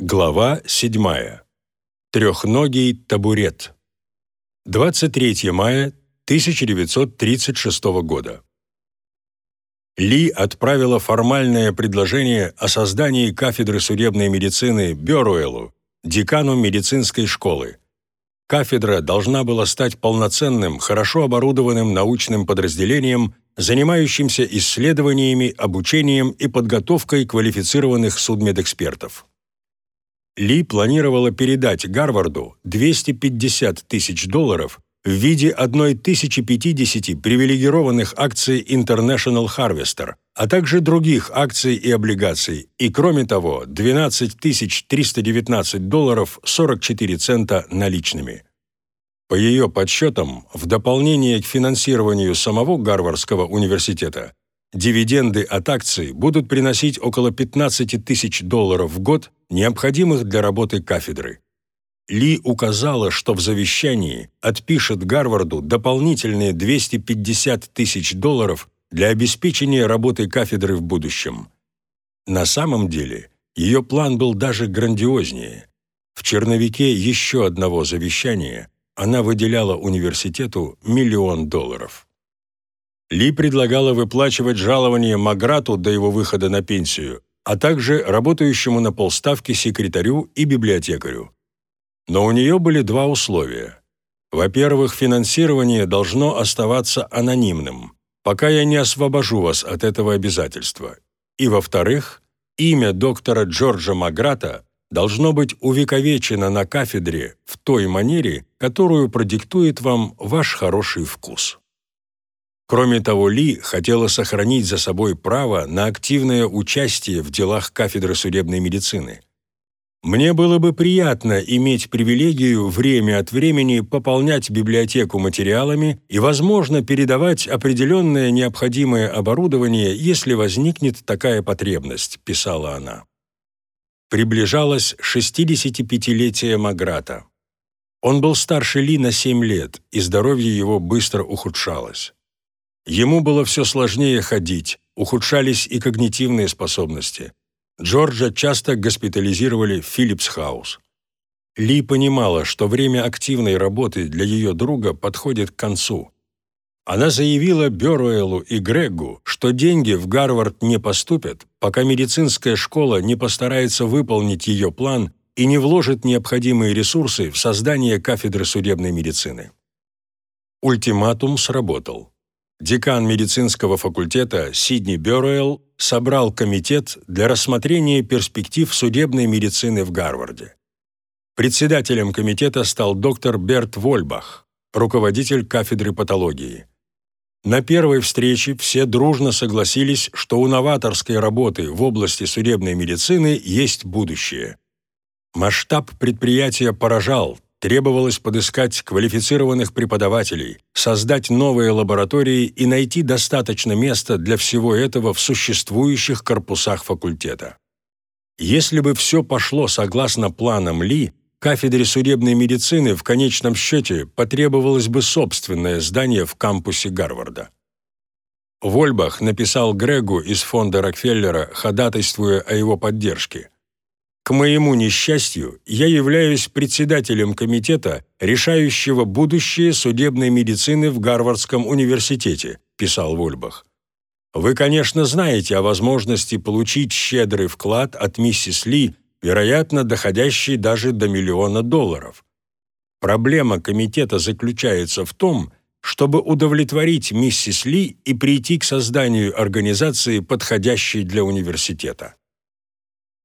Глава 7. Трехногий табурет. 23 мая 1936 года. Ли отправила формальное предложение о создании кафедры судебной медицины Бёруэлу, декану медицинской школы. Кафедра должна была стать полноценным, хорошо оборудованным научным подразделением, занимающимся исследованиями, обучением и подготовкой квалифицированных судмедэкспертов. Ли планировала передать Гарварду 250 тысяч долларов в виде 1050 привилегированных акций International Harvester, а также других акций и облигаций, и, кроме того, 12 319 долларов 44 цента наличными. По ее подсчетам, в дополнение к финансированию самого Гарвардского университета, дивиденды от акций будут приносить около 15 тысяч долларов в год, необходимых для работы кафедры. Ли указала, что в завещании отпишет Гарварду дополнительные 250 тысяч долларов для обеспечения работы кафедры в будущем. На самом деле, ее план был даже грандиознее. В черновике еще одного завещания она выделяла университету миллион долларов. Ли предлагала выплачивать жалование Маграту до его выхода на пенсию, а также работающему на полставки секретарю и библиотекарю. Но у нее были два условия. Во-первых, финансирование должно оставаться анонимным, пока я не освобожу вас от этого обязательства. И во-вторых, имя доктора Джорджа Маграта должно быть увековечено на кафедре в той манере, которую продиктует вам ваш хороший вкус. Кроме того, Ли хотела сохранить за собой право на активное участие в делах кафедры судебной медицины. Мне было бы приятно иметь привилегию время от времени пополнять библиотеку материалами и, возможно, передавать определенное необходимое оборудование, если возникнет такая потребность, писала она. Приближалось 65-летие Маграта. Он был старше Ли на 7 лет, и здоровье его быстро ухудшалось. Ему было все сложнее ходить, ухудшались и когнитивные способности. Джорджа часто госпитализировали в Филлипс-хаус. Ли понимала, что время активной работы для ее друга подходит к концу. Она заявила Бёруэлу и Грегу, что деньги в Гарвард не поступят, пока медицинская школа не постарается выполнить ее план и не вложит необходимые ресурсы в создание кафедры судебной медицины. Ультиматум сработал декан медицинского факультета Сидни Бёруэлл собрал комитет для рассмотрения перспектив судебной медицины в Гарварде. Председателем комитета стал доктор Берт Вольбах, руководитель кафедры патологии. На первой встрече все дружно согласились, что у новаторской работы в области судебной медицины есть будущее. Масштаб предприятия поражал, Требовалось подыскать квалифицированных преподавателей, создать новые лаборатории и найти достаточно места для всего этого в существующих корпусах факультета. Если бы все пошло согласно планам Ли, кафедре судебной медицины в конечном счете потребовалось бы собственное здание в кампусе Гарварда. Вольбах написал Грегу из фонда Рокфеллера, ходатайствуя о его поддержке – к моему несчастью, я являюсь председателем комитета, решающего будущее судебной медицины в Гарвардском университете, писал Вольбах. Вы, конечно, знаете о возможности получить щедрый вклад от миссис Ли, вероятно, доходящий даже до миллиона долларов. Проблема комитета заключается в том, чтобы удовлетворить миссис Ли и прийти к созданию организации, подходящей для университета.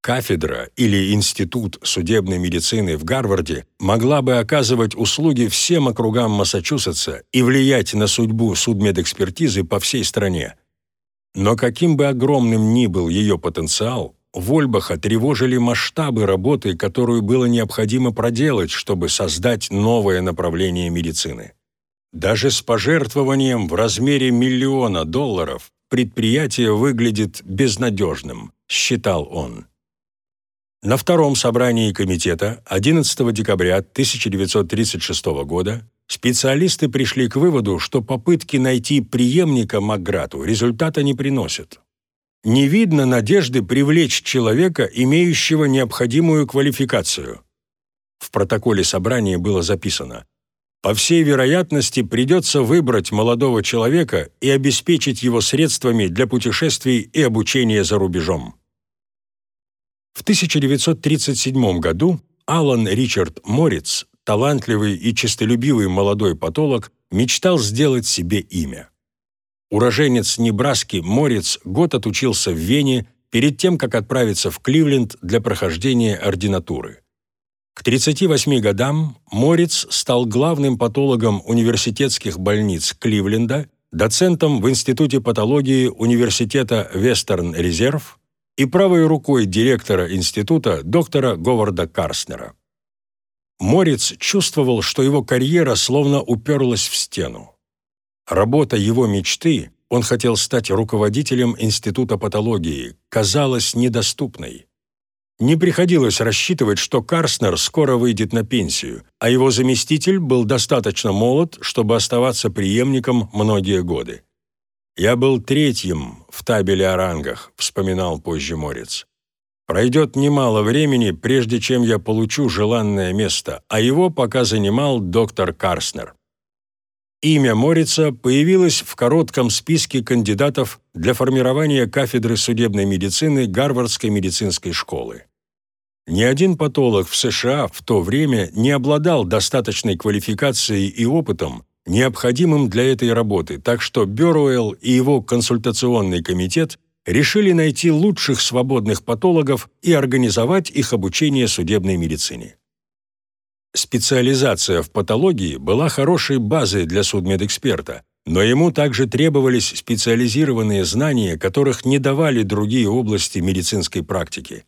Кафедра или Институт судебной медицины в Гарварде могла бы оказывать услуги всем округам Массачусетса и влиять на судьбу судмедэкспертизы по всей стране. Но каким бы огромным ни был ее потенциал, Вольбаха тревожили масштабы работы, которую было необходимо проделать, чтобы создать новое направление медицины. Даже с пожертвованием в размере миллиона долларов предприятие выглядит безнадежным, считал он. На втором собрании комитета 11 декабря 1936 года специалисты пришли к выводу, что попытки найти преемника Макграту результата не приносят. не видно надежды привлечь человека, имеющего необходимую квалификацию. В протоколе собрания было записано «По всей вероятности придется выбрать молодого человека и обеспечить его средствами для путешествий и обучения за рубежом». В 1937 году Алан Ричард Морриц, талантливый и честолюбивый молодой патолог, мечтал сделать себе имя. Уроженец Небраски Морец год отучился в Вене перед тем, как отправиться в Кливленд для прохождения ординатуры. К 38 годам Морец стал главным патологом университетских больниц Кливленда, доцентом в Институте патологии Университета Вестерн-Резерв и правой рукой директора института доктора Говарда Карснера. Морец чувствовал, что его карьера словно уперлась в стену. Работа его мечты, он хотел стать руководителем Института патологии, казалась недоступной. Не приходилось рассчитывать, что Карснер скоро выйдет на пенсию, а его заместитель был достаточно молод, чтобы оставаться преемником многие годы. «Я был третьим в табеле о рангах», — вспоминал позже Морец. «Пройдет немало времени, прежде чем я получу желанное место, а его пока занимал доктор Карснер». Имя Морица появилось в коротком списке кандидатов для формирования кафедры судебной медицины Гарвардской медицинской школы. Ни один патолог в США в то время не обладал достаточной квалификацией и опытом, необходимым для этой работы, так что Бёруэлл и его консультационный комитет решили найти лучших свободных патологов и организовать их обучение судебной медицине. Специализация в патологии была хорошей базой для судмедэксперта, но ему также требовались специализированные знания, которых не давали другие области медицинской практики.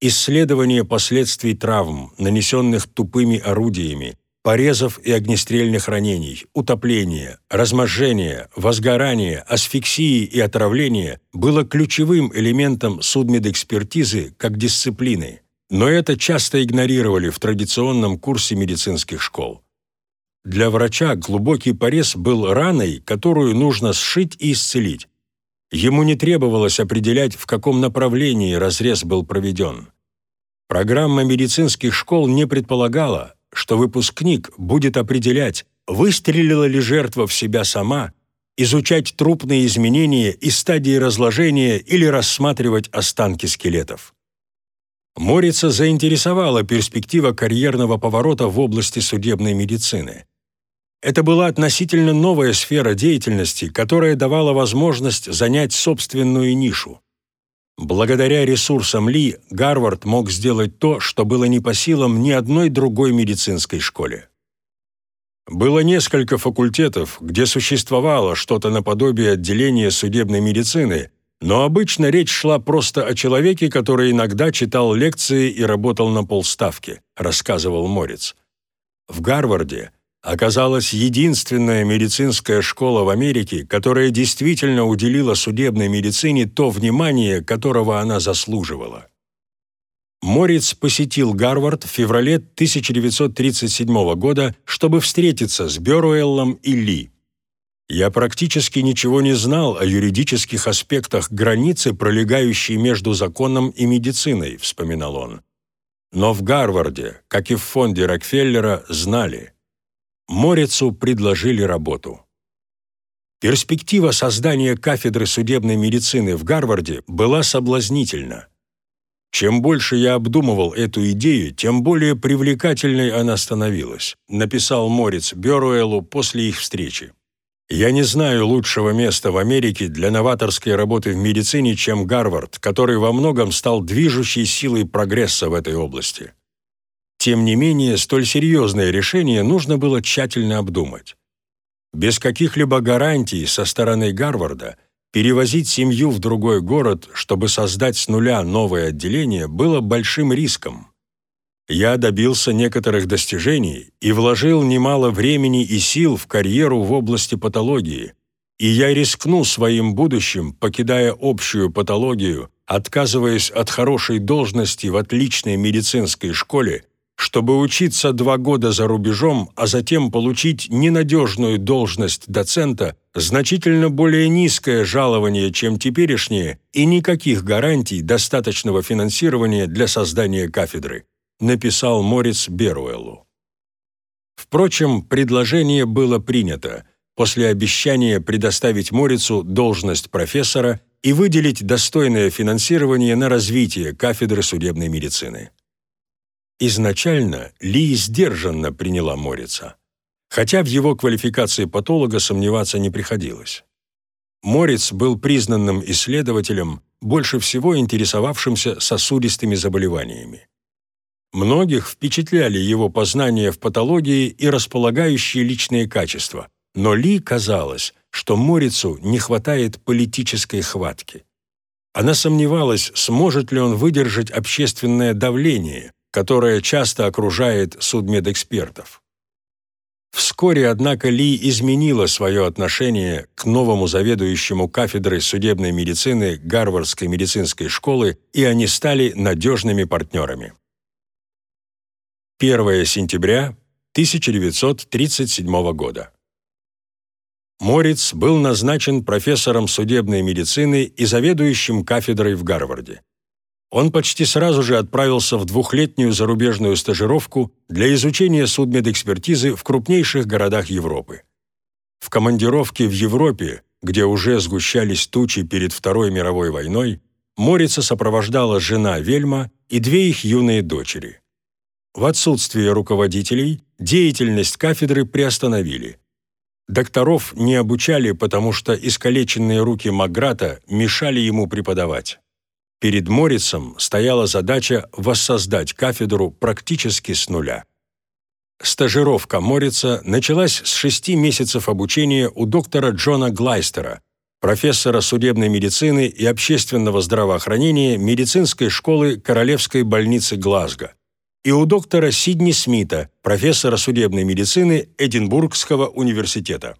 Исследование последствий травм, нанесенных тупыми орудиями, порезов и огнестрельных ранений, утопления, разможжения, возгорания, асфиксии и отравления было ключевым элементом судмедэкспертизы как дисциплины – но это часто игнорировали в традиционном курсе медицинских школ. Для врача глубокий порез был раной, которую нужно сшить и исцелить. Ему не требовалось определять, в каком направлении разрез был проведен. Программа медицинских школ не предполагала, что выпускник будет определять, выстрелила ли жертва в себя сама, изучать трупные изменения и стадии разложения или рассматривать останки скелетов. Морица заинтересовала перспектива карьерного поворота в области судебной медицины. Это была относительно новая сфера деятельности, которая давала возможность занять собственную нишу. Благодаря ресурсам Ли Гарвард мог сделать то, что было не по силам ни одной другой медицинской школе. Было несколько факультетов, где существовало что-то наподобие отделения судебной медицины, но обычно речь шла просто о человеке, который иногда читал лекции и работал на полставки, рассказывал Морец. В Гарварде оказалась единственная медицинская школа в Америке, которая действительно уделила судебной медицине то внимание, которого она заслуживала. Морец посетил Гарвард в феврале 1937 года, чтобы встретиться с Бёруэллом и Ли. Я практически ничего не знал о юридических аспектах границы, пролегающей между законом и медициной, вспоминал он. Но в Гарварде, как и в фонде Рокфеллера, знали. Морицу предложили работу. Перспектива создания кафедры судебной медицины в Гарварде была соблазнительна. Чем больше я обдумывал эту идею, тем более привлекательной она становилась, написал Морец Бёруэлу после их встречи. Я не знаю лучшего места в Америке для новаторской работы в медицине, чем Гарвард, который во многом стал движущей силой прогресса в этой области. Тем не менее, столь серьезное решение нужно было тщательно обдумать. Без каких-либо гарантий со стороны Гарварда перевозить семью в другой город, чтобы создать с нуля новое отделение, было большим риском. Я добился некоторых достижений и вложил немало времени и сил в карьеру в области патологии, и я рискну своим будущим, покидая общую патологию, отказываясь от хорошей должности в отличной медицинской школе, чтобы учиться два года за рубежом, а затем получить ненадежную должность доцента, значительно более низкое жалование, чем теперешнее, и никаких гарантий достаточного финансирования для создания кафедры, написал Морец Беруэллу. Впрочем, предложение было принято после обещания предоставить Морицу должность профессора и выделить достойное финансирование на развитие кафедры судебной медицины. Изначально Ли сдержанно приняла Морица, хотя в его квалификации патолога сомневаться не приходилось. Морец был признанным исследователем, больше всего интересовавшимся сосудистыми заболеваниями. Многих впечатляли его познания в патологии и располагающие личные качества, но Ли казалось, что Морицу не хватает политической хватки. Она сомневалась, сможет ли он выдержать общественное давление, которая часто окружает судмедэкспертов. Вскоре, однако, Ли изменила свое отношение к новому заведующему кафедрой судебной медицины Гарвардской медицинской школы, и они стали надежными партнерами. 1 сентября 1937 года. Мориц был назначен профессором судебной медицины и заведующим кафедрой в Гарварде он почти сразу же отправился в двухлетнюю зарубежную стажировку для изучения судмедэкспертизы в крупнейших городах Европы. В командировке в Европе, где уже сгущались тучи перед Второй мировой войной, Морица сопровождала жена Вельма и две их юные дочери. В отсутствие руководителей деятельность кафедры приостановили. Докторов не обучали, потому что искалеченные руки Маграта мешали ему преподавать. Перед Морицем стояла задача воссоздать кафедру практически с нуля. Стажировка Морица началась с шести месяцев обучения у доктора Джона Глайстера, профессора судебной медицины и общественного здравоохранения медицинской школы Королевской больницы Глазго, и у доктора Сидни Смита, профессора судебной медицины Эдинбургского университета.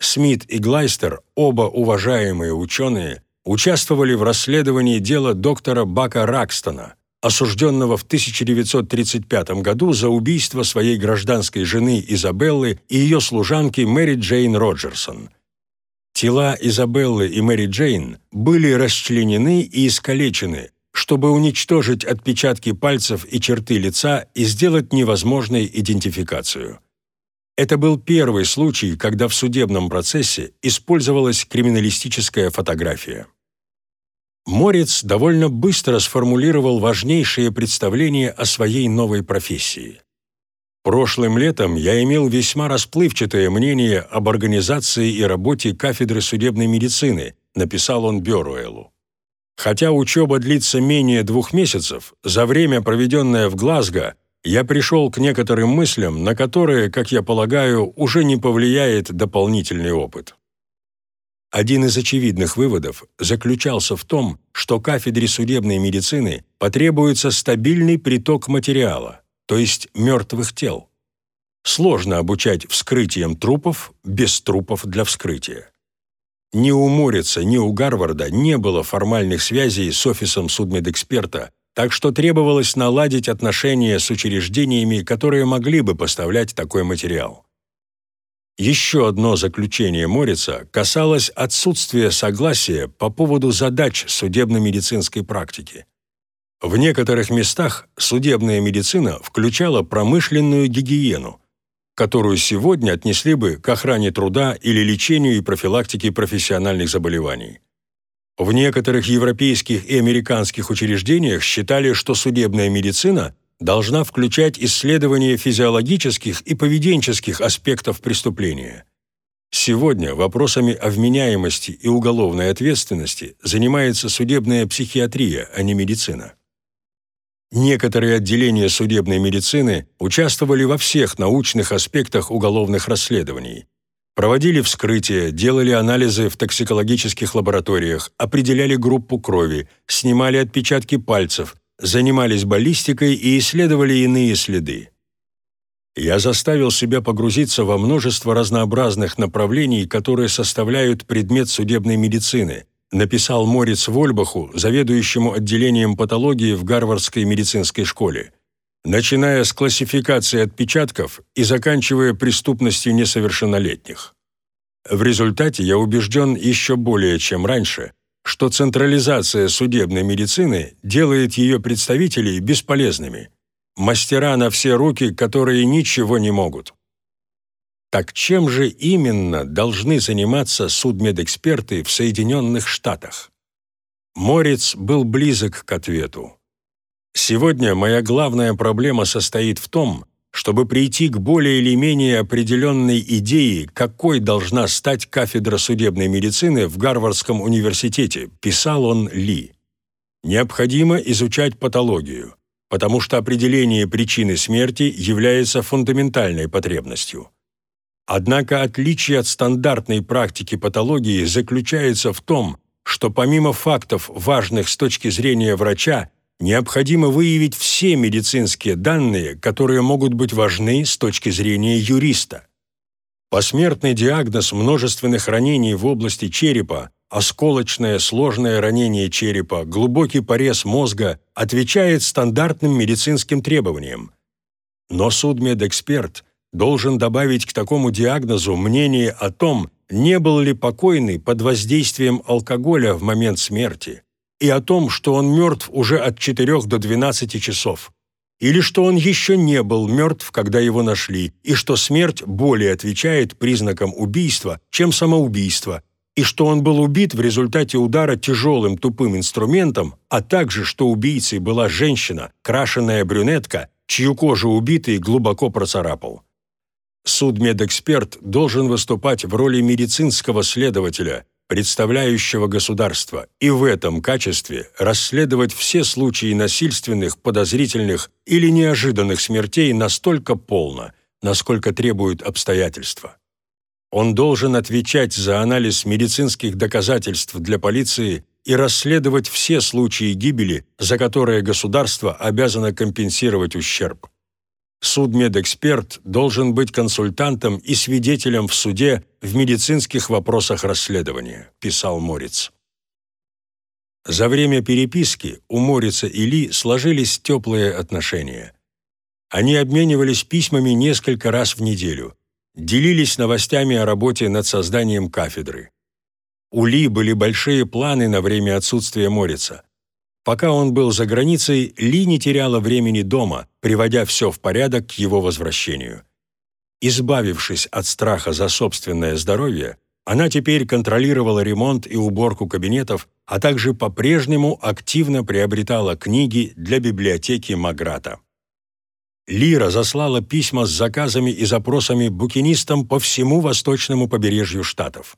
Смит и Глайстер, оба уважаемые ученые, участвовали в расследовании дела доктора Бака Ракстона, осужденного в 1935 году за убийство своей гражданской жены Изабеллы и ее служанки Мэри Джейн Роджерсон. Тела Изабеллы и Мэри Джейн были расчленены и искалечены, чтобы уничтожить отпечатки пальцев и черты лица и сделать невозможной идентификацию. Это был первый случай, когда в судебном процессе использовалась криминалистическая фотография. Морец довольно быстро сформулировал важнейшие представления о своей новой профессии. Прошлым летом я имел весьма расплывчатое мнение об организации и работе кафедры судебной медицины, написал он Бёруэлу. Хотя учеба длится менее двух месяцев, за время, проведенное в Глазго, я пришел к некоторым мыслям, на которые, как я полагаю, уже не повлияет дополнительный опыт. Один из очевидных выводов заключался в том, что кафедре судебной медицины потребуется стабильный приток материала, то есть мертвых тел. Сложно обучать вскрытием трупов без трупов для вскрытия. Ни у Морица, ни у Гарварда не было формальных связей с офисом судмедэксперта, так что требовалось наладить отношения с учреждениями, которые могли бы поставлять такой материал. Еще одно заключение Морица касалось отсутствия согласия по поводу задач судебно-медицинской практики. В некоторых местах судебная медицина включала промышленную гигиену, которую сегодня отнесли бы к охране труда или лечению и профилактике профессиональных заболеваний. В некоторых европейских и американских учреждениях считали, что судебная медицина должна включать исследование физиологических и поведенческих аспектов преступления. Сегодня вопросами о вменяемости и уголовной ответственности занимается судебная психиатрия, а не медицина. Некоторые отделения судебной медицины участвовали во всех научных аспектах уголовных расследований, Проводили вскрытия, делали анализы в токсикологических лабораториях, определяли группу крови, снимали отпечатки пальцев, занимались баллистикой и исследовали иные следы. Я заставил себя погрузиться во множество разнообразных направлений, которые составляют предмет судебной медицины, написал Морец Вольбаху, заведующему отделением патологии в Гарвардской медицинской школе. начиная с классификации отпечатков и заканчивая преступностью несовершеннолетних. В результате я убежден еще более чем раньше, что централизация судебной медицины делает ее представителей бесполезными, мастера на все руки, которые ничего не могут. Так чем же именно должны заниматься судмедэксперты в Соединенных Штатах? Морец был близок к ответу. Сегодня моя главная проблема состоит в том, чтобы прийти к более или менее определенной идее, какой должна стать кафедра судебной медицины в Гарвардском университете, писал он Ли. Необходимо изучать патологию, потому что определение причины смерти является фундаментальной потребностью. Однако отличие от стандартной практики патологии заключается в том, что помимо фактов, важных с точки зрения врача, необходимо выявить все медицинские данные, которые могут быть важны с точки зрения юриста. Посмертный диагноз множественных ранений в области черепа, осколочное сложное ранение черепа, глубокий порез мозга отвечает стандартным медицинским требованиям. Но судмедэксперт должен добавить к такому диагнозу мнение о том, не был ли покойный под воздействием алкоголя в момент смерти, и о том, что он мертв уже от 4 до 12 часов, или что он еще не был мертв, когда его нашли, и что смерть более отвечает признакам убийства, чем самоубийство, и что он был убит в результате удара тяжелым тупым инструментом, а также что убийцей была женщина, крашеная брюнетка, чью кожу убитый глубоко процарапал. Судмедэксперт должен выступать в роли медицинского следователя, представляющего государство, и в этом качестве расследовать все случаи насильственных, подозрительных или неожиданных смертей настолько полно, насколько требуют обстоятельства. Он должен отвечать за анализ медицинских доказательств для полиции и расследовать все случаи гибели, за которые государство обязано компенсировать ущерб. Судмедэксперт должен быть консультантом и свидетелем в суде в медицинских вопросах расследования, писал Морец. За время переписки у Морица и Ли сложились теплые отношения. Они обменивались письмами несколько раз в неделю, делились новостями о работе над созданием кафедры. У Ли были большие планы на время отсутствия Морица. Пока он был за границей, Ли не теряла времени дома, приводя все в порядок к его возвращению. Избавившись от страха за собственное здоровье, она теперь контролировала ремонт и уборку кабинетов, а также по-прежнему активно приобретала книги для библиотеки Маграта. Ли разослала письма с заказами и запросами букинистам по всему восточному побережью Штатов.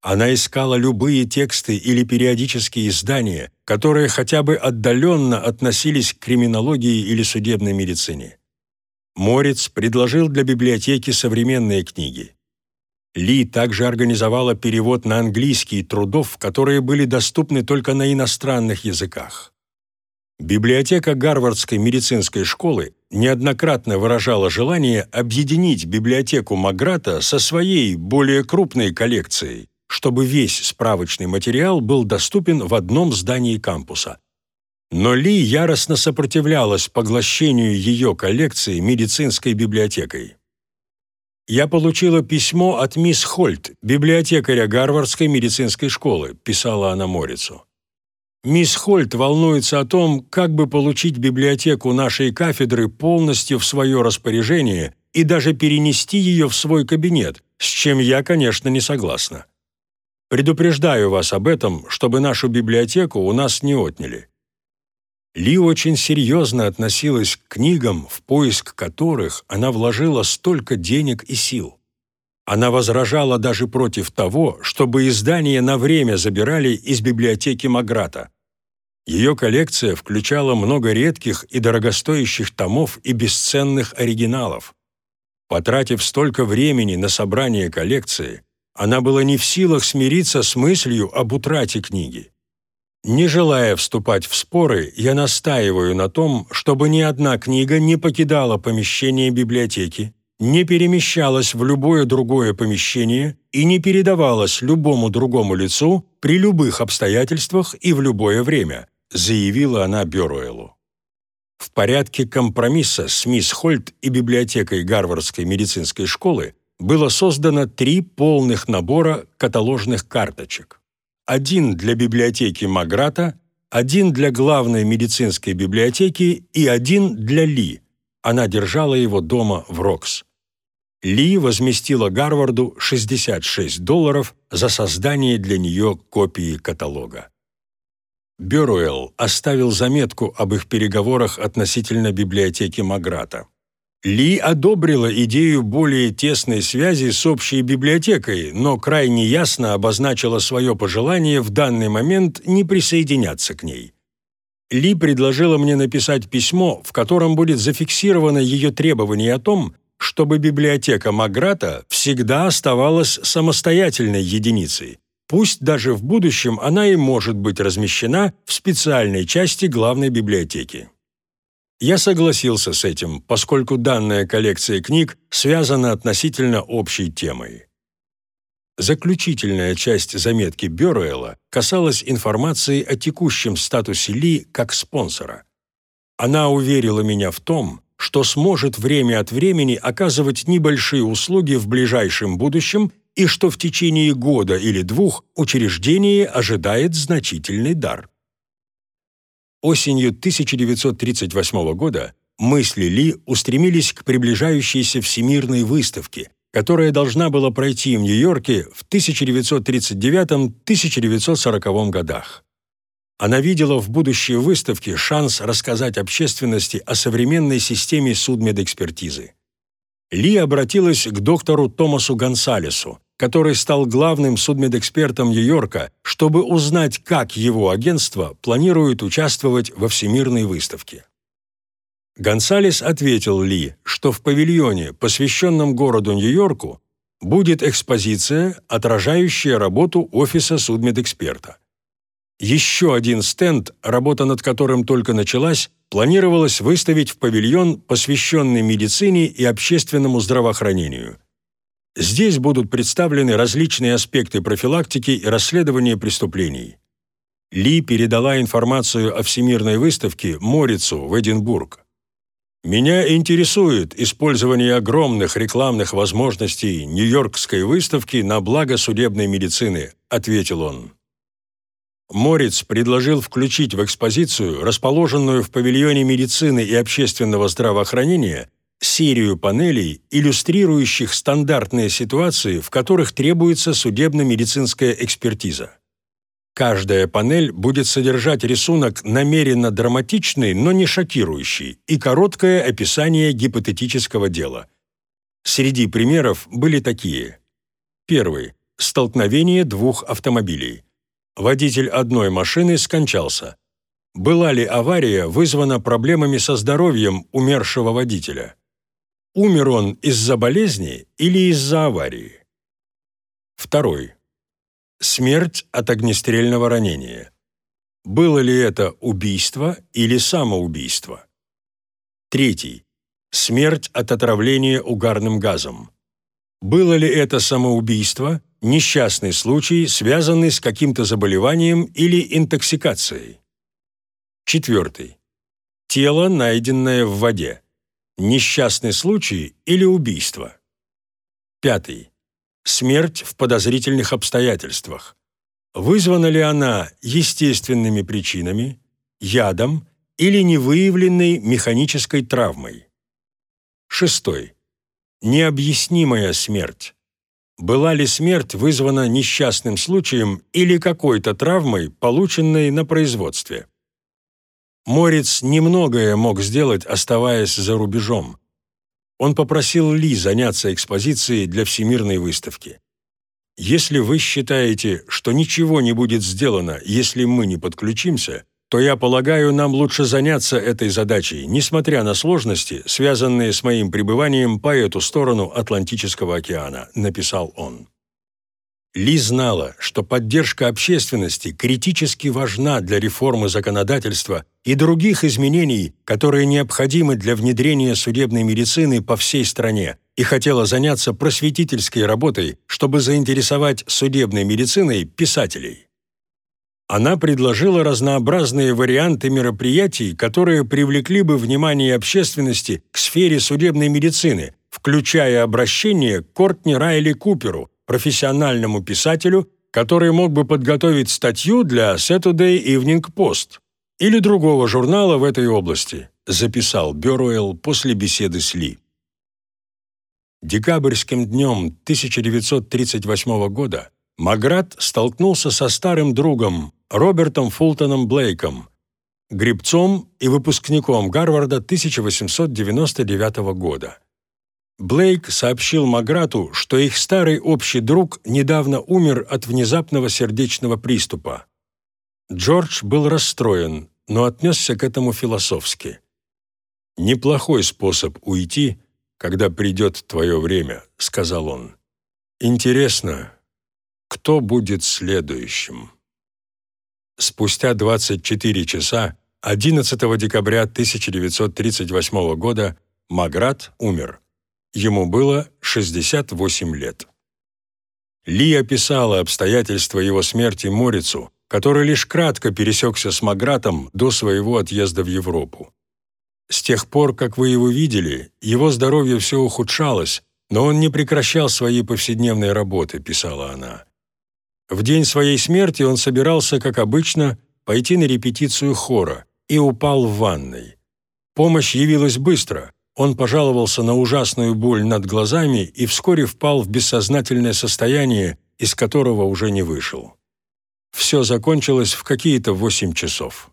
Она искала любые тексты или периодические издания, которые хотя бы отдаленно относились к криминологии или судебной медицине. Морец предложил для библиотеки современные книги. Ли также организовала перевод на английский трудов, которые были доступны только на иностранных языках. Библиотека Гарвардской медицинской школы неоднократно выражала желание объединить библиотеку Маграта со своей более крупной коллекцией, чтобы весь справочный материал был доступен в одном здании кампуса. Но Ли яростно сопротивлялась поглощению ее коллекции медицинской библиотекой. «Я получила письмо от мисс Хольт, библиотекаря Гарвардской медицинской школы», писала она Морицу. «Мисс Хольт волнуется о том, как бы получить библиотеку нашей кафедры полностью в свое распоряжение и даже перенести ее в свой кабинет, с чем я, конечно, не согласна. Предупреждаю вас об этом, чтобы нашу библиотеку у нас не отняли». Ли очень серьезно относилась к книгам, в поиск которых она вложила столько денег и сил. Она возражала даже против того, чтобы издания на время забирали из библиотеки Маграта. Ее коллекция включала много редких и дорогостоящих томов и бесценных оригиналов. Потратив столько времени на собрание коллекции, она была не в силах смириться с мыслью об утрате книги. Не желая вступать в споры, я настаиваю на том, чтобы ни одна книга не покидала помещение библиотеки, не перемещалась в любое другое помещение и не передавалась любому другому лицу при любых обстоятельствах и в любое время, заявила она Бюруэлу. в порядке компромисса с мисс Хольт и библиотекой Гарвардской медицинской школы было создано три полных набора каталожных карточек. Один для библиотеки Маграта, один для главной медицинской библиотеки и один для Ли. Она держала его дома в Рокс. Ли возместила Гарварду 66 долларов за создание для нее копии каталога. Бюруэлл оставил заметку об их переговорах относительно библиотеки Маграта. Ли одобрила идею более тесной связи с общей библиотекой, но крайне ясно обозначила свое пожелание в данный момент не присоединяться к ней. Ли предложила мне написать письмо, в котором будет зафиксировано ее требование о том, чтобы библиотека Маграта всегда оставалась самостоятельной единицей. Пусть даже в будущем она и может быть размещена в специальной части главной библиотеки. Я согласился с этим, поскольку данная коллекция книг связана относительно общей темой. Заключительная часть заметки Бёруэлла касалась информации о текущем статусе Ли как спонсора. Она уверила меня в том, что сможет время от времени оказывать небольшие услуги в ближайшем будущем и что в течение года или двух учреждение ожидает значительный дар. Осенью 1938 года мысли Ли устремились к приближающейся Всемирной выставке, которая должна была пройти в Нью-Йорке в 1939-1940 годах. Она видела в будущей выставке шанс рассказать общественности о современной системе судмедэкспертизы. Ли обратилась к доктору Томасу Гонсалесу, который стал главным судмедэкспертом Нью-Йорка, чтобы узнать, как его агентство планирует участвовать во Всемирной выставке. Гонсалес ответил Ли, что в павильоне, посвященном городу Нью-Йорку, будет экспозиция, отражающая работу офиса судмедэксперта. Еще один стенд, работа над которым только началась, планировалось выставить в павильон, посвященный медицине и общественному здравоохранению. Здесь будут представлены различные аспекты профилактики и расследования преступлений. Ли передала информацию о всемирной выставке Морицу в Эдинбург. «Меня интересует использование огромных рекламных возможностей Нью-Йоркской выставки на благо судебной медицины», ответил он. Морец предложил включить в экспозицию, расположенную в павильоне медицины и общественного здравоохранения, серию панелей, иллюстрирующих стандартные ситуации, в которых требуется судебно-медицинская экспертиза. Каждая панель будет содержать рисунок намеренно драматичный, но не шокирующий, и короткое описание гипотетического дела. Среди примеров были такие. Первый. Столкновение двух автомобилей. Водитель одной машины скончался. Была ли авария вызвана проблемами со здоровьем умершего водителя? Умер он из-за болезни или из-за аварии? Второй. Смерть от огнестрельного ранения. Было ли это убийство или самоубийство? Третий. Смерть от отравления угарным газом. Было ли это самоубийство, несчастный случай, связанный с каким-то заболеванием или интоксикацией? Четвертый. Тело, найденное в воде. Несчастный случай или убийство? Пятый. Смерть в подозрительных обстоятельствах. Вызвана ли она естественными причинами, ядом или невыявленной механической травмой? Шестой необъяснимая смерть. Была ли смерть вызвана несчастным случаем или какой-то травмой, полученной на производстве? Морец немногое мог сделать, оставаясь за рубежом. Он попросил Ли заняться экспозицией для Всемирной выставки. «Если вы считаете, что ничего не будет сделано, если мы не подключимся, то я полагаю, нам лучше заняться этой задачей, несмотря на сложности, связанные с моим пребыванием по эту сторону Атлантического океана», — написал он. Ли знала, что поддержка общественности критически важна для реформы законодательства и других изменений, которые необходимы для внедрения судебной медицины по всей стране, и хотела заняться просветительской работой, чтобы заинтересовать судебной медициной писателей. она предложила разнообразные варианты мероприятий, которые привлекли бы внимание общественности к сфере судебной медицины, включая обращение к Кортни Райли Куперу, профессиональному писателю, который мог бы подготовить статью для Saturday Evening Post или другого журнала в этой области, записал Бёруэлл после беседы с Ли. Декабрьским днем 1938 года Маград столкнулся со старым другом Робертом Фултоном Блейком, гребцом и выпускником Гарварда 1899 года. Блейк сообщил Маграту, что их старый общий друг недавно умер от внезапного сердечного приступа. Джордж был расстроен, но отнесся к этому философски. «Неплохой способ уйти, когда придет твое время», — сказал он. «Интересно, кто будет следующим?» Спустя 24 часа, 11 декабря 1938 года, Маград умер. Ему было 68 лет. Ли описала обстоятельства его смерти Морицу, который лишь кратко пересекся с Магратом до своего отъезда в Европу. С тех пор, как вы его видели, его здоровье все ухудшалось, но он не прекращал своей повседневной работы, писала она. В день своей смерти он собирался, как обычно, пойти на репетицию хора и упал в ванной. Помощь явилась быстро. Он пожаловался на ужасную боль над глазами и вскоре впал в бессознательное состояние, из которого уже не вышел. Все закончилось в какие-то восемь часов.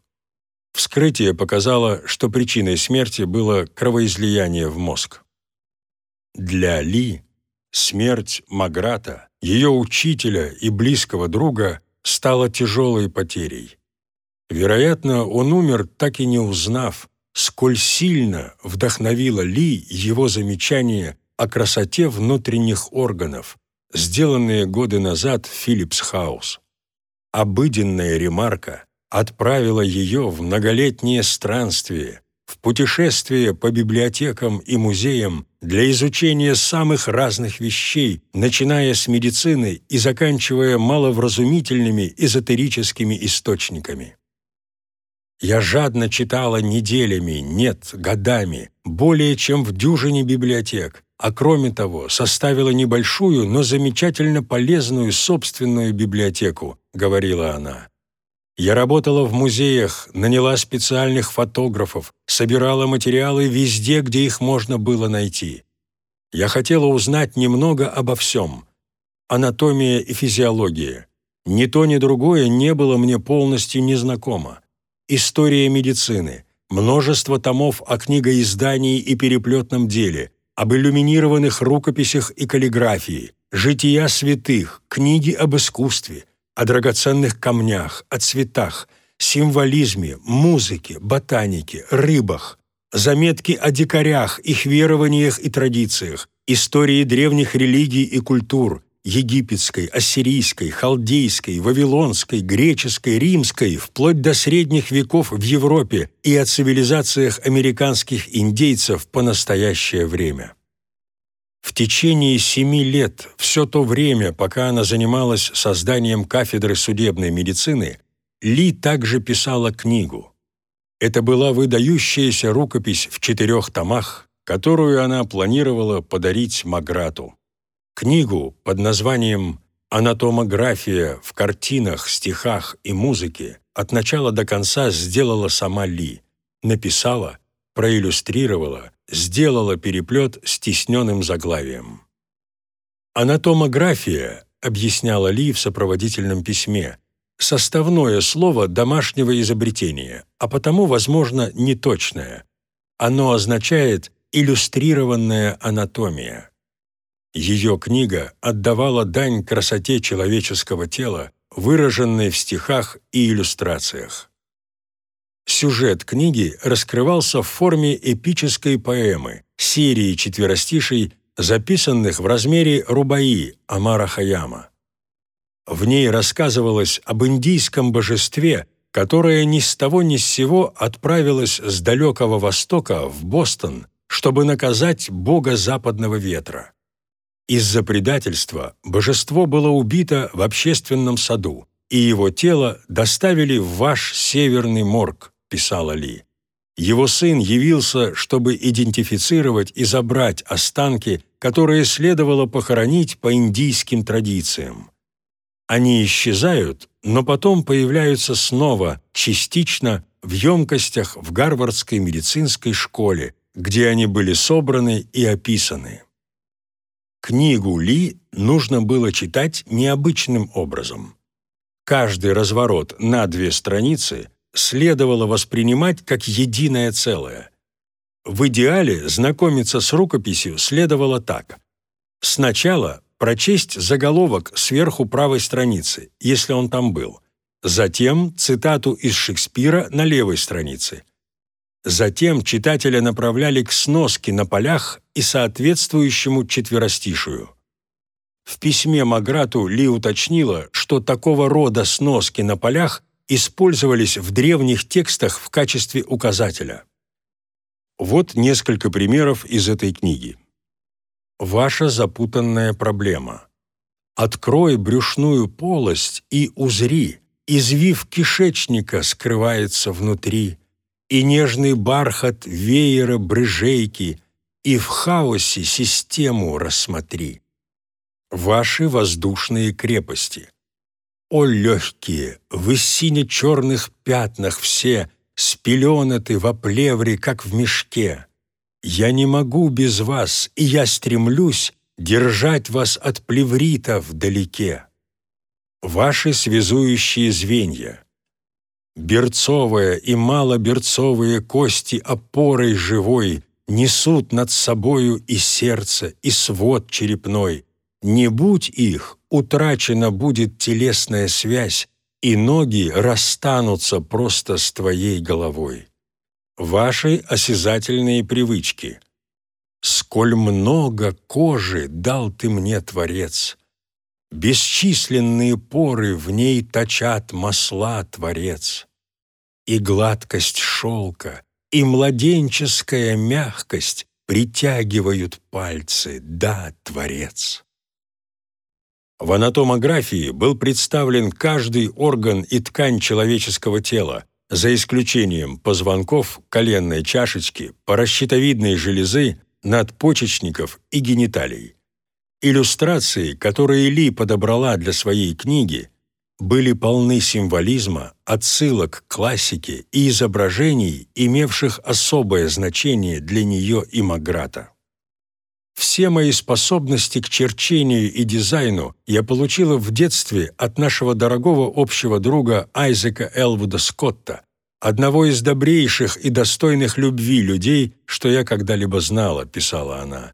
Вскрытие показало, что причиной смерти было кровоизлияние в мозг. Для Ли смерть Маграта, ее учителя и близкого друга, стала тяжелой потерей. Вероятно, он умер, так и не узнав, сколь сильно вдохновило Ли его замечание о красоте внутренних органов, сделанные годы назад в Филлипс обыденная ремарка отправила ее в многолетнее странствие, в путешествие по библиотекам и музеям для изучения самых разных вещей, начиная с медицины и заканчивая маловразумительными эзотерическими источниками. Я жадно читала неделями, нет, годами, более чем в дюжине библиотек, а кроме того составила небольшую, но замечательно полезную собственную библиотеку, говорила она. Я работала в музеях, наняла специальных фотографов, собирала материалы везде, где их можно было найти. Я хотела узнать немного обо всем. Анатомия и физиология. Ни то, ни другое не было мне полностью незнакомо. История медицины, множество томов о книгоиздании и переплетном деле, об иллюминированных рукописях и каллиграфии, жития святых, книги об искусстве — о драгоценных камнях, о цветах, символизме, музыке, ботанике, рыбах, заметки о дикарях, их верованиях и традициях, истории древних религий и культур, египетской, ассирийской, халдейской, вавилонской, греческой, римской, вплоть до средних веков в Европе и о цивилизациях американских индейцев по настоящее время. В течение семи лет, все то время, пока она занималась созданием кафедры судебной медицины, Ли также писала книгу. Это была выдающаяся рукопись в четырех томах, которую она планировала подарить Маграту. Книгу под названием «Анатомография в картинах, стихах и музыке» от начала до конца сделала сама Ли, написала, проиллюстрировала сделала переплет с тисненным заглавием. Анатомография, объясняла Ли в сопроводительном письме, составное слово домашнего изобретения, а потому, возможно, неточное. Оно означает «иллюстрированная анатомия». Ее книга отдавала дань красоте человеческого тела, выраженной в стихах и иллюстрациях. Сюжет книги раскрывался в форме эпической поэмы, серии четверостишей, записанных в размере рубаи Амара Хаяма. В ней рассказывалось об индийском божестве, которое ни с того ни с сего отправилось с далекого востока в Бостон, чтобы наказать бога западного ветра. Из-за предательства божество было убито в общественном саду, и его тело доставили в ваш северный морг», — писала Ли. Его сын явился, чтобы идентифицировать и забрать останки, которые следовало похоронить по индийским традициям. Они исчезают, но потом появляются снова, частично, в емкостях в Гарвардской медицинской школе, где они были собраны и описаны. Книгу Ли нужно было читать необычным образом. Каждый разворот на две страницы следовало воспринимать как единое целое. В идеале знакомиться с рукописью следовало так. Сначала прочесть заголовок сверху правой страницы, если он там был. Затем цитату из Шекспира на левой странице. Затем читателя направляли к сноске на полях и соответствующему четверостишию. В письме Маграту Ли уточнила, что такого рода сноски на полях использовались в древних текстах в качестве указателя. Вот несколько примеров из этой книги. Ваша запутанная проблема. Открой брюшную полость и узри, извив кишечника скрывается внутри, и нежный бархат веера брыжейки, и в хаосе систему рассмотри ваши воздушные крепости. О, легкие, вы сине-черных пятнах все, спеленаты во плевре, как в мешке. Я не могу без вас, и я стремлюсь держать вас от плеврита вдалеке. Ваши связующие звенья. Берцовая и малоберцовые кости опорой живой несут над собою и сердце, и свод черепной, не будь их, утрачена будет телесная связь, и ноги расстанутся просто с твоей головой. Ваши осязательные привычки. Сколь много кожи дал ты мне, Творец! Бесчисленные поры в ней точат масла, Творец. И гладкость шелка, и младенческая мягкость притягивают пальцы, да, Творец. В анатомографии был представлен каждый орган и ткань человеческого тела, за исключением позвонков, коленной чашечки, паращитовидной железы, надпочечников и гениталий. Иллюстрации, которые Ли подобрала для своей книги, были полны символизма, отсылок к классике и изображений, имевших особое значение для нее и Маграта. Все мои способности к черчению и дизайну я получила в детстве от нашего дорогого общего друга Айзека Элвуда Скотта, одного из добрейших и достойных любви людей, что я когда-либо знала, писала она.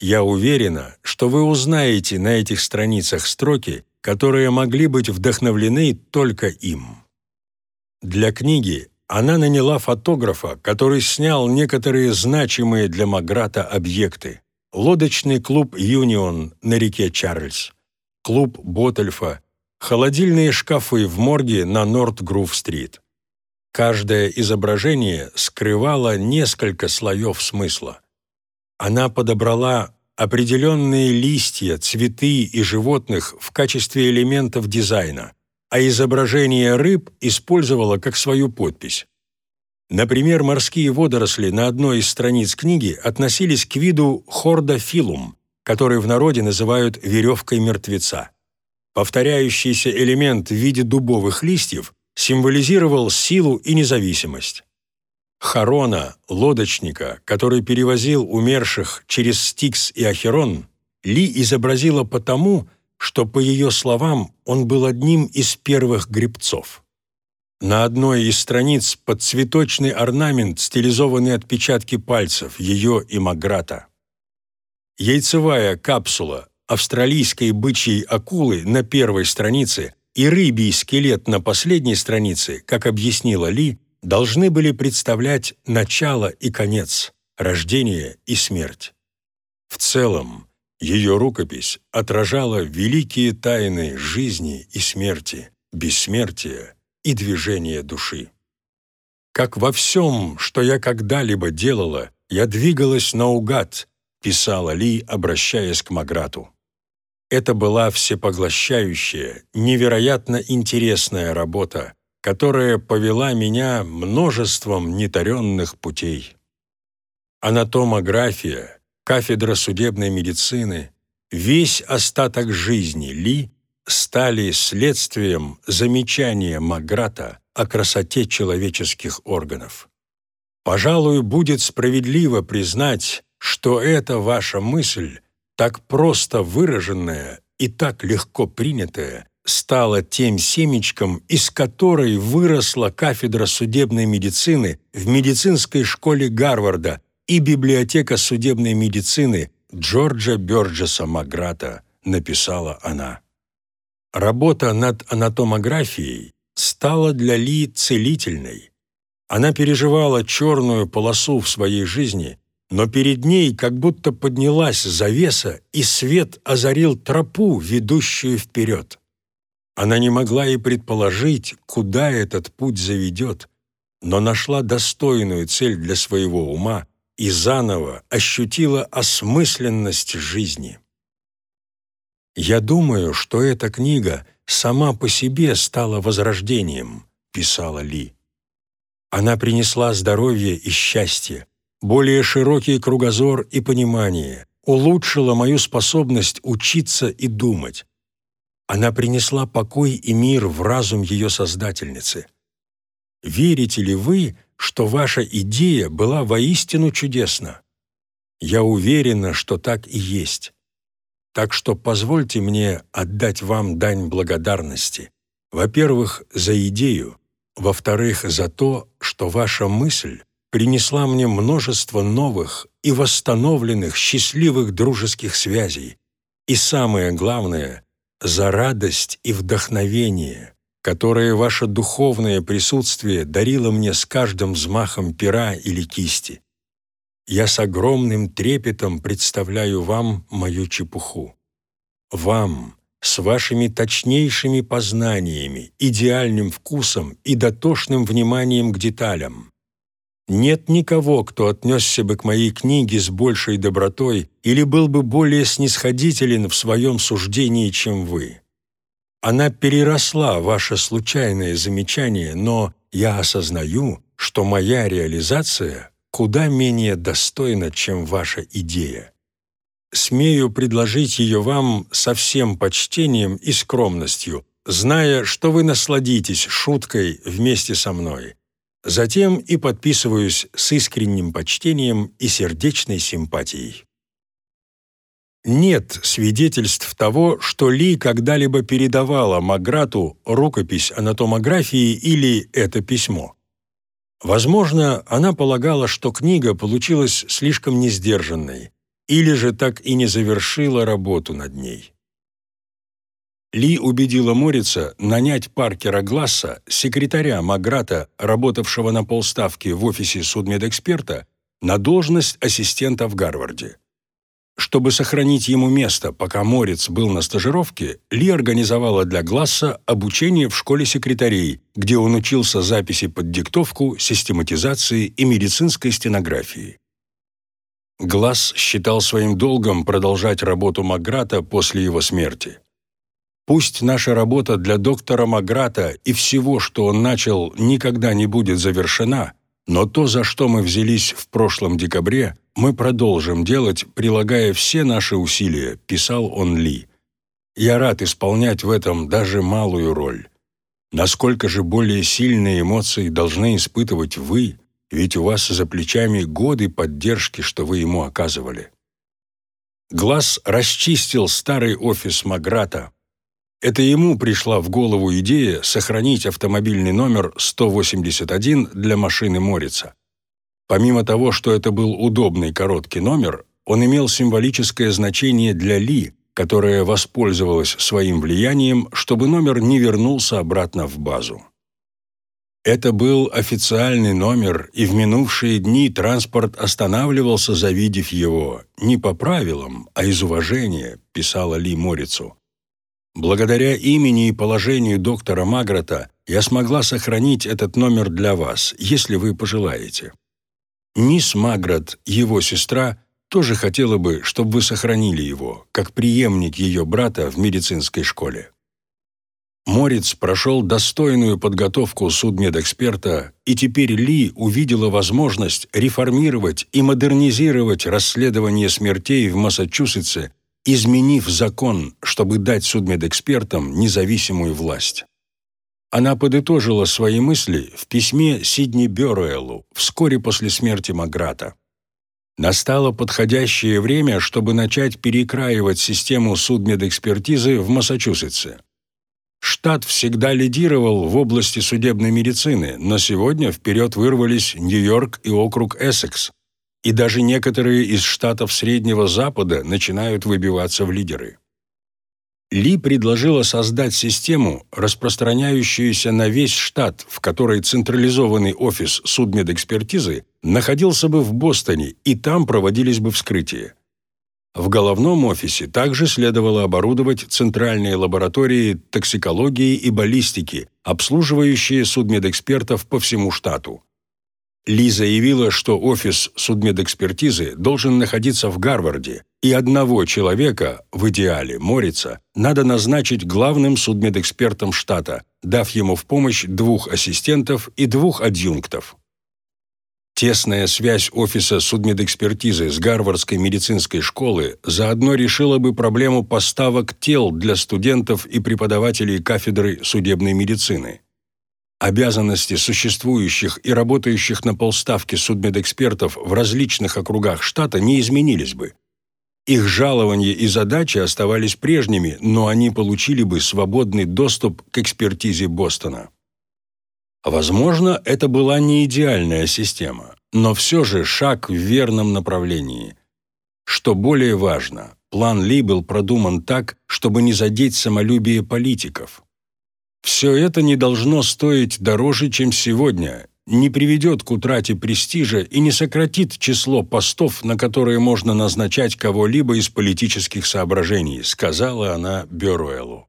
Я уверена, что вы узнаете на этих страницах строки, которые могли быть вдохновлены только им. Для книги она наняла фотографа, который снял некоторые значимые для Маграта объекты лодочный клуб «Юнион» на реке Чарльз, клуб Боттельфа, холодильные шкафы в морге на Норт-Грув-стрит. Каждое изображение скрывало несколько слоев смысла. Она подобрала определенные листья, цветы и животных в качестве элементов дизайна, а изображение рыб использовала как свою подпись. Например, морские водоросли на одной из страниц книги относились к виду хордофилум, который в народе называют веревкой мертвеца. Повторяющийся элемент в виде дубовых листьев символизировал силу и независимость. Харона, лодочника, который перевозил умерших через Стикс и Ахерон, Ли изобразила потому, что, по ее словам, он был одним из первых гребцов. На одной из страниц под цветочный орнамент стилизованы отпечатки пальцев ее и Маграта. Яйцевая капсула австралийской бычьей акулы на первой странице и рыбий скелет на последней странице, как объяснила Ли, должны были представлять начало и конец, рождение и смерть. В целом, ее рукопись отражала великие тайны жизни и смерти, бессмертия и движение души. Как во всем, что я когда-либо делала, я двигалась наугад, писала Ли, обращаясь к Маграту. Это была всепоглощающая, невероятно интересная работа, которая повела меня множеством нетаренных путей. Анатомография, кафедра судебной медицины, весь остаток жизни Ли стали следствием замечания Маграта о красоте человеческих органов. Пожалуй, будет справедливо признать, что эта ваша мысль, так просто выраженная и так легко принятая, стала тем семечком, из которой выросла кафедра судебной медицины в медицинской школе Гарварда и библиотека судебной медицины Джорджа Бёрджеса Маграта, написала она. Работа над анатомографией стала для Ли целительной. Она переживала черную полосу в своей жизни, но перед ней как будто поднялась завеса, и свет озарил тропу, ведущую вперед. Она не могла и предположить, куда этот путь заведет, но нашла достойную цель для своего ума и заново ощутила осмысленность жизни. «Я думаю, что эта книга сама по себе стала возрождением», — писала Ли. «Она принесла здоровье и счастье, более широкий кругозор и понимание, улучшила мою способность учиться и думать. Она принесла покой и мир в разум ее создательницы. Верите ли вы, что ваша идея была воистину чудесна? Я уверена, что так и есть. Так что позвольте мне отдать вам дань благодарности. Во-первых, за идею, во-вторых, за то, что ваша мысль принесла мне множество новых и восстановленных счастливых дружеских связей. И самое главное, за радость и вдохновение, которые ваше духовное присутствие дарило мне с каждым взмахом пера или кисти. Я с огромным трепетом представляю вам мою чепуху. Вам, с вашими точнейшими познаниями, идеальным вкусом и дотошным вниманием к деталям. Нет никого, кто отнесся бы к моей книге с большей добротой или был бы более снисходителен в своем суждении, чем вы. Она переросла ваше случайное замечание, но я осознаю, что моя реализация куда менее достойна, чем ваша идея. Смею предложить ее вам со всем почтением и скромностью, зная, что вы насладитесь шуткой вместе со мной. Затем и подписываюсь с искренним почтением и сердечной симпатией. Нет свидетельств того, что Ли когда-либо передавала Маграту рукопись анатомографии или это письмо. Возможно, она полагала, что книга получилась слишком несдержанной, или же так и не завершила работу над ней. Ли убедила Морица нанять Паркера Гласса, секретаря Маграта, работавшего на полставки в офисе судмедэксперта, на должность ассистента в Гарварде. Чтобы сохранить ему место, пока Морец был на стажировке, Ли организовала для Гласса обучение в школе секретарей, где он учился записи под диктовку, систематизации и медицинской стенографии. Гласс считал своим долгом продолжать работу Маграта после его смерти. Пусть наша работа для доктора Маграта и всего, что он начал, никогда не будет завершена, но то, за что мы взялись в прошлом декабре, мы продолжим делать, прилагая все наши усилия», — писал он Ли. «Я рад исполнять в этом даже малую роль. Насколько же более сильные эмоции должны испытывать вы, ведь у вас за плечами годы поддержки, что вы ему оказывали». Глаз расчистил старый офис Маграта, это ему пришла в голову идея сохранить автомобильный номер 181 для машины Морица. Помимо того, что это был удобный короткий номер, он имел символическое значение для Ли, которая воспользовалась своим влиянием, чтобы номер не вернулся обратно в базу. Это был официальный номер, и в минувшие дни транспорт останавливался, завидев его, не по правилам, а из уважения, писала Ли Морицу. Благодаря имени и положению доктора Маграта я смогла сохранить этот номер для вас, если вы пожелаете. Мисс Маграт, его сестра, тоже хотела бы, чтобы вы сохранили его, как преемник ее брата в медицинской школе. Морец прошел достойную подготовку судмедэксперта, и теперь Ли увидела возможность реформировать и модернизировать расследование смертей в Массачусетсе, изменив закон, чтобы дать судмедэкспертам независимую власть. Она подытожила свои мысли в письме Сидни Бёруэллу вскоре после смерти Маграта. Настало подходящее время, чтобы начать перекраивать систему судмедэкспертизы в Массачусетсе. Штат всегда лидировал в области судебной медицины, но сегодня вперед вырвались Нью-Йорк и округ Эссекс, и даже некоторые из штатов Среднего Запада начинают выбиваться в лидеры. Ли предложила создать систему, распространяющуюся на весь штат, в которой централизованный офис судмедэкспертизы находился бы в Бостоне, и там проводились бы вскрытия. В головном офисе также следовало оборудовать центральные лаборатории токсикологии и баллистики, обслуживающие судмедэкспертов по всему штату. Ли заявила, что офис судмедэкспертизы должен находиться в Гарварде, и одного человека, в идеале Морица, надо назначить главным судмедэкспертом штата, дав ему в помощь двух ассистентов и двух адъюнктов. Тесная связь офиса судмедэкспертизы с Гарвардской медицинской школы заодно решила бы проблему поставок тел для студентов и преподавателей кафедры судебной медицины. Обязанности существующих и работающих на полставки судмедэкспертов в различных округах штата не изменились бы. Их жалования и задачи оставались прежними, но они получили бы свободный доступ к экспертизе Бостона. Возможно, это была не идеальная система, но все же шаг в верном направлении. Что более важно, план Ли был продуман так, чтобы не задеть самолюбие политиков. Все это не должно стоить дороже, чем сегодня, не приведет к утрате престижа и не сократит число постов, на которые можно назначать кого-либо из политических соображений, сказала она Бёруэлу.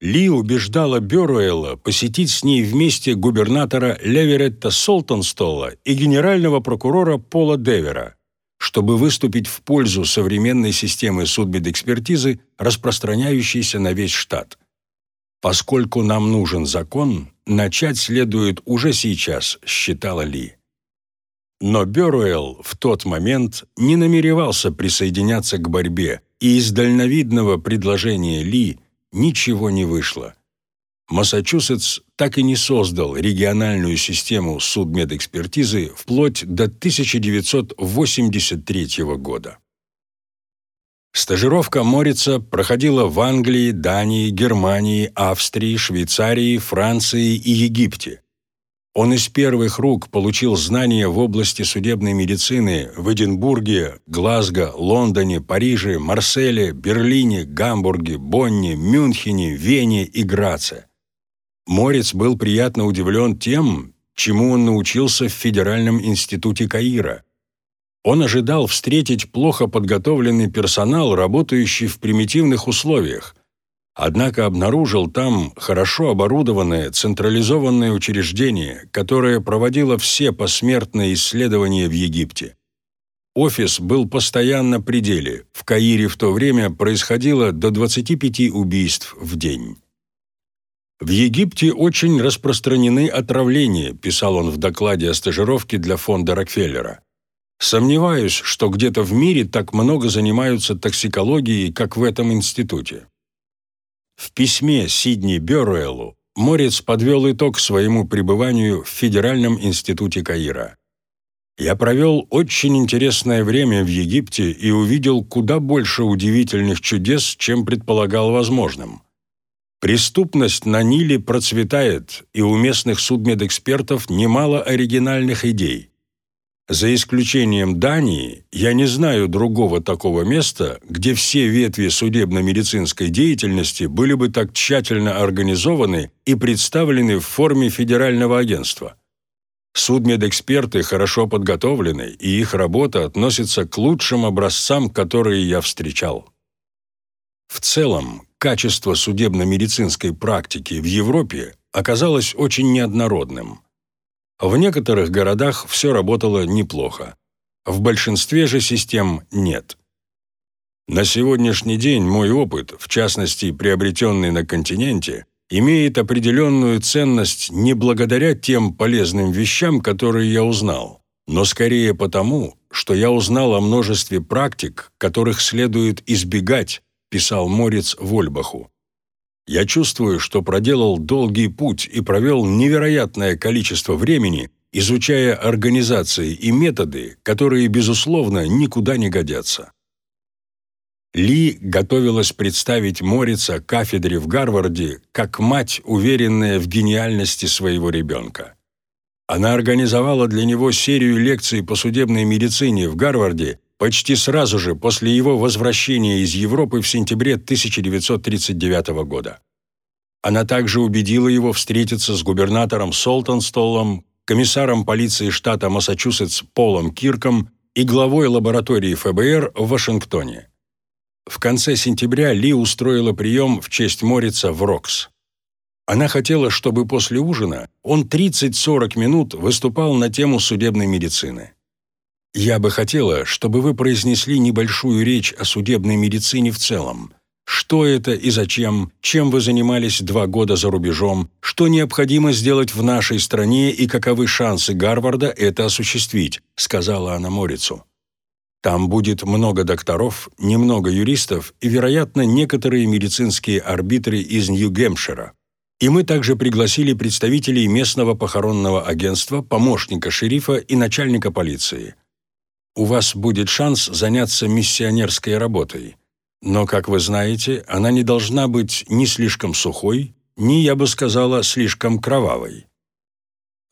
Ли убеждала Бёруэлла посетить с ней вместе губернатора Леверетта Солтонстола и генерального прокурора Пола Девера, чтобы выступить в пользу современной системы судмедэкспертизы, распространяющейся на весь штат. «Поскольку нам нужен закон, начать следует уже сейчас», считала Ли. Но Бёруэлл в тот момент не намеревался присоединяться к борьбе, и из дальновидного предложения Ли – ничего не вышло. Массачусетс так и не создал региональную систему судмедэкспертизы вплоть до 1983 года. Стажировка Морица проходила в Англии, Дании, Германии, Австрии, Швейцарии, Франции и Египте. Он из первых рук получил знания в области судебной медицины в Эдинбурге, Глазго, Лондоне, Париже, Марселе, Берлине, Гамбурге, Бонне, Мюнхене, Вене и Граце. Морец был приятно удивлен тем, чему он научился в Федеральном институте Каира. Он ожидал встретить плохо подготовленный персонал, работающий в примитивных условиях – однако обнаружил там хорошо оборудованное централизованное учреждение, которое проводило все посмертные исследования в Египте. Офис был постоянно при деле. В Каире в то время происходило до 25 убийств в день. В Египте очень распространены отравления, писал он в докладе о стажировке для фонда Рокфеллера. Сомневаюсь, что где-то в мире так много занимаются токсикологией, как в этом институте. В письме Сидни Бёруэлу Морец подвел итог своему пребыванию в Федеральном институте Каира. «Я провел очень интересное время в Египте и увидел куда больше удивительных чудес, чем предполагал возможным. Преступность на Ниле процветает, и у местных судмедэкспертов немало оригинальных идей. За исключением Дании, я не знаю другого такого места, где все ветви судебно-медицинской деятельности были бы так тщательно организованы и представлены в форме федерального агентства. Судмедэксперты хорошо подготовлены, и их работа относится к лучшим образцам, которые я встречал. В целом, качество судебно-медицинской практики в Европе оказалось очень неоднородным – в некоторых городах все работало неплохо. в большинстве же систем нет. На сегодняшний день мой опыт, в частности, приобретенный на континенте, имеет определенную ценность не благодаря тем полезным вещам, которые я узнал, но скорее потому, что я узнал о множестве практик, которых следует избегать, писал Морец Вольбаху. Я чувствую, что проделал долгий путь и провел невероятное количество времени, изучая организации и методы, которые, безусловно, никуда не годятся. Ли готовилась представить Морица кафедре в Гарварде как мать, уверенная в гениальности своего ребенка. Она организовала для него серию лекций по судебной медицине в Гарварде почти сразу же после его возвращения из Европы в сентябре 1939 года. Она также убедила его встретиться с губернатором Солтонстоллом, комиссаром полиции штата Массачусетс Полом Кирком и главой лаборатории ФБР в Вашингтоне. В конце сентября Ли устроила прием в честь Морица в Рокс. Она хотела, чтобы после ужина он 30-40 минут выступал на тему судебной медицины. Я бы хотела, чтобы вы произнесли небольшую речь о судебной медицине в целом. Что это и зачем, чем вы занимались два года за рубежом, что необходимо сделать в нашей стране и каковы шансы Гарварда это осуществить, сказала она Морицу. Там будет много докторов, немного юристов и, вероятно, некоторые медицинские арбитры из Нью-Гэмпшира. И мы также пригласили представителей местного похоронного агентства, помощника шерифа и начальника полиции у вас будет шанс заняться миссионерской работой. Но, как вы знаете, она не должна быть ни слишком сухой, ни, я бы сказала, слишком кровавой.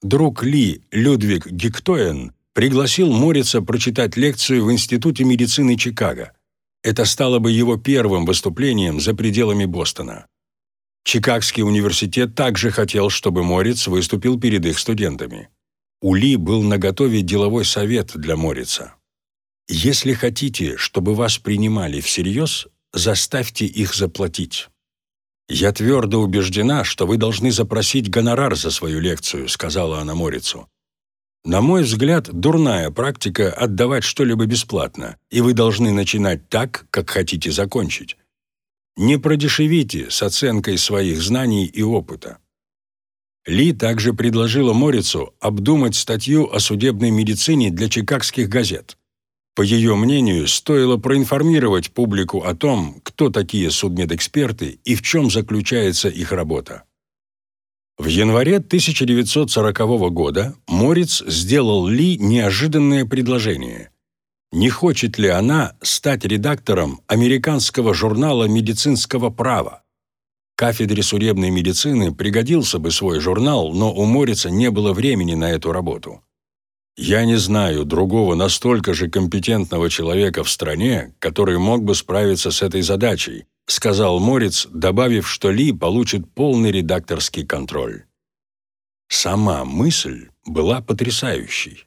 Друг Ли, Людвиг Гектоен, пригласил Морица прочитать лекцию в Институте медицины Чикаго. Это стало бы его первым выступлением за пределами Бостона. Чикагский университет также хотел, чтобы Морец выступил перед их студентами у Ли был наготове деловой совет для Морица. «Если хотите, чтобы вас принимали всерьез, заставьте их заплатить. Я твердо убеждена, что вы должны запросить гонорар за свою лекцию», сказала она Морицу. «На мой взгляд, дурная практика отдавать что-либо бесплатно, и вы должны начинать так, как хотите закончить. Не продешевите с оценкой своих знаний и опыта. Ли также предложила Морицу обдумать статью о судебной медицине для чикагских газет. По ее мнению, стоило проинформировать публику о том, кто такие судмедэксперты и в чем заключается их работа. В январе 1940 года Морец сделал Ли неожиданное предложение. Не хочет ли она стать редактором американского журнала медицинского права? Кафедре судебной медицины пригодился бы свой журнал, но у Морица не было времени на эту работу. Я не знаю другого настолько же компетентного человека в стране, который мог бы справиться с этой задачей, сказал Морец, добавив, что Ли получит полный редакторский контроль. Сама мысль была потрясающей.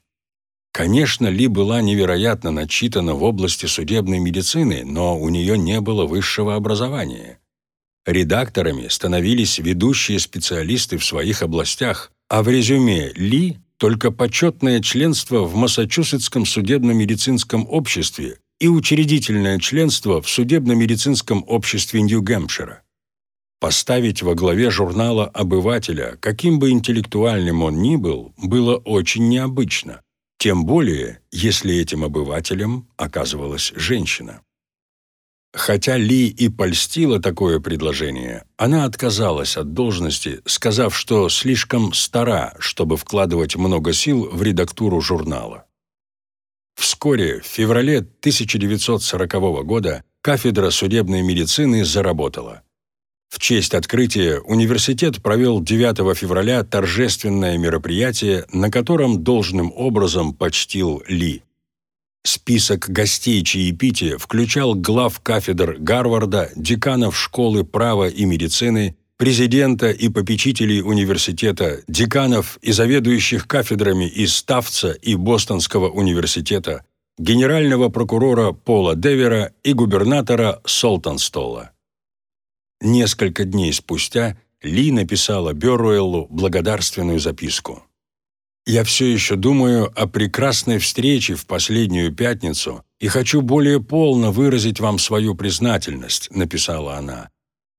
Конечно, Ли была невероятно начитана в области судебной медицины, но у нее не было высшего образования. Редакторами становились ведущие специалисты в своих областях, а в резюме Ли только почетное членство в Массачусетском судебно-медицинском обществе и учредительное членство в судебно-медицинском обществе Нью-Гэмпшира. Поставить во главе журнала обывателя, каким бы интеллектуальным он ни был, было очень необычно, тем более, если этим обывателем оказывалась женщина. Хотя Ли и польстила такое предложение, она отказалась от должности, сказав, что слишком стара, чтобы вкладывать много сил в редактуру журнала. Вскоре, в феврале 1940 года, кафедра судебной медицины заработала. В честь открытия университет провел 9 февраля торжественное мероприятие, на котором должным образом почтил Ли. Список гостей чаепития включал глав кафедр Гарварда, деканов школы права и медицины, президента и попечителей университета, деканов и заведующих кафедрами из Ставца и Бостонского университета, генерального прокурора Пола Девера и губернатора Солтонстолла. Несколько дней спустя Ли написала Бёруэллу благодарственную записку. Я все еще думаю о прекрасной встрече в последнюю пятницу и хочу более полно выразить вам свою признательность», — написала она.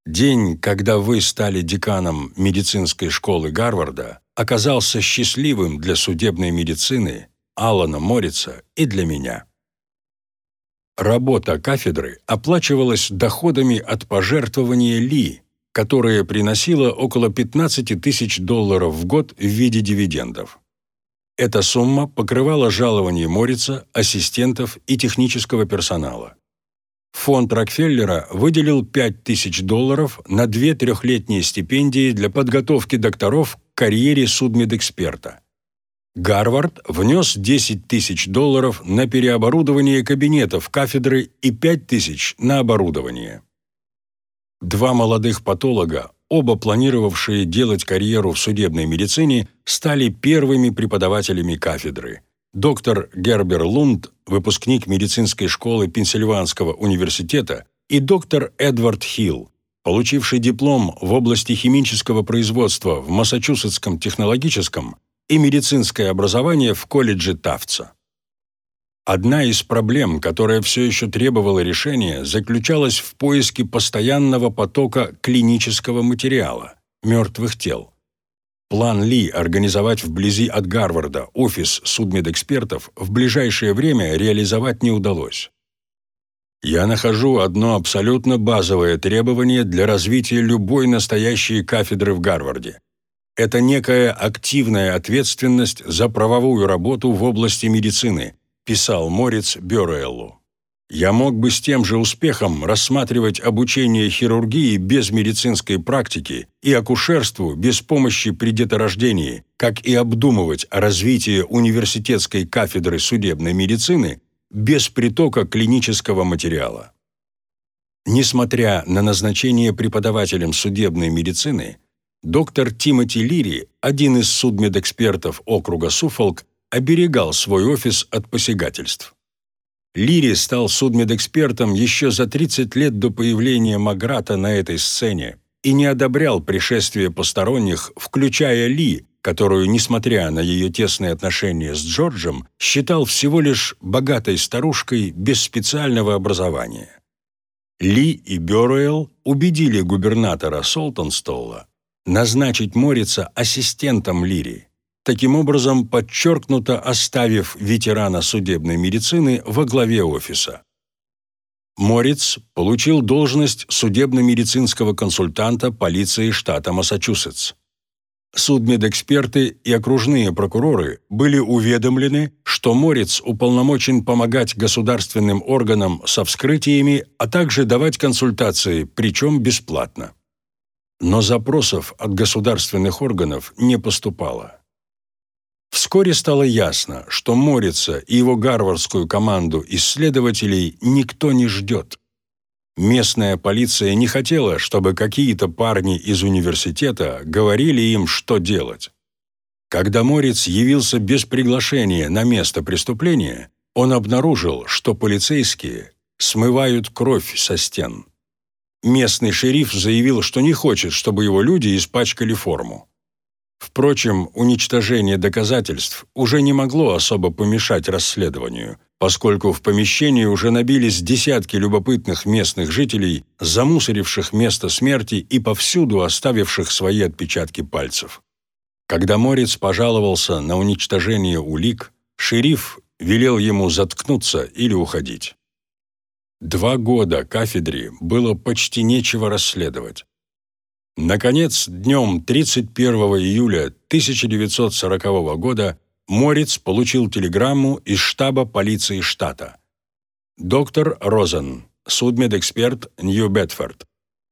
«День, когда вы стали деканом медицинской школы Гарварда, оказался счастливым для судебной медицины, Алана Морица и для меня». Работа кафедры оплачивалась доходами от пожертвования Ли, которое приносило около 15 тысяч долларов в год в виде дивидендов. Эта сумма покрывала жалование Морица, ассистентов и технического персонала. Фонд Рокфеллера выделил 5 тысяч долларов на две трехлетние стипендии для подготовки докторов к карьере судмедэксперта. Гарвард внес 10 тысяч долларов на переоборудование кабинетов кафедры и 5 тысяч на оборудование. Два молодых патолога, оба планировавшие делать карьеру в судебной медицине, стали первыми преподавателями кафедры. Доктор Гербер Лунд, выпускник медицинской школы Пенсильванского университета, и доктор Эдвард Хилл, получивший диплом в области химического производства в Массачусетском технологическом и медицинское образование в колледже Тавца. Одна из проблем, которая все еще требовала решения, заключалась в поиске постоянного потока клинического материала – мертвых тел. План Ли организовать вблизи от Гарварда офис судмедэкспертов в ближайшее время реализовать не удалось. Я нахожу одно абсолютно базовое требование для развития любой настоящей кафедры в Гарварде. Это некая активная ответственность за правовую работу в области медицины, писал Морец Бёреллу. Я мог бы с тем же успехом рассматривать обучение хирургии без медицинской практики и акушерству без помощи при деторождении, как и обдумывать развитие университетской кафедры судебной медицины без притока клинического материала. Несмотря на назначение преподавателем судебной медицины, доктор Тимоти Лири, один из судмедэкспертов округа Суфолк, оберегал свой офис от посягательств. Лири стал судмедэкспертом еще за 30 лет до появления Маграта на этой сцене и не одобрял пришествие посторонних, включая Ли, которую, несмотря на ее тесные отношения с Джорджем, считал всего лишь богатой старушкой без специального образования. Ли и Бёруэлл убедили губернатора Солтонстолла назначить Морица ассистентом Лири таким образом подчеркнуто оставив ветерана судебной медицины во главе офиса. Морец получил должность судебно-медицинского консультанта полиции штата Массачусетс. Судмедэксперты и окружные прокуроры были уведомлены, что Морец уполномочен помогать государственным органам со вскрытиями, а также давать консультации, причем бесплатно. Но запросов от государственных органов не поступало. Вскоре стало ясно, что Морица и его гарвардскую команду исследователей никто не ждет. Местная полиция не хотела, чтобы какие-то парни из университета говорили им, что делать. Когда Морец явился без приглашения на место преступления, он обнаружил, что полицейские смывают кровь со стен. Местный шериф заявил, что не хочет, чтобы его люди испачкали форму. Впрочем, уничтожение доказательств уже не могло особо помешать расследованию, поскольку в помещении уже набились десятки любопытных местных жителей, замусоривших место смерти и повсюду оставивших свои отпечатки пальцев. Когда Морец пожаловался на уничтожение улик, шериф велел ему заткнуться или уходить. Два года кафедре было почти нечего расследовать. Наконец, днем 31 июля 1940 года Морец получил телеграмму из штаба полиции штата. Доктор Розен, судмедэксперт Нью-Бетфорд.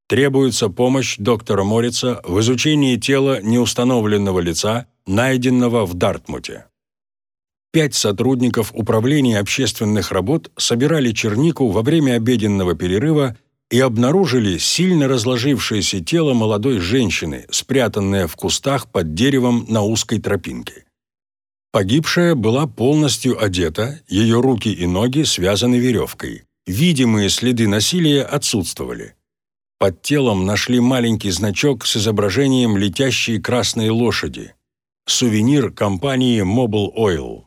Требуется помощь доктора Морица в изучении тела неустановленного лица, найденного в Дартмуте. Пять сотрудников Управления общественных работ собирали чернику во время обеденного перерыва и обнаружили сильно разложившееся тело молодой женщины, спрятанное в кустах под деревом на узкой тропинке. Погибшая была полностью одета, ее руки и ноги связаны веревкой. Видимые следы насилия отсутствовали. Под телом нашли маленький значок с изображением летящей красной лошади. сувенир компании Mobile Oil.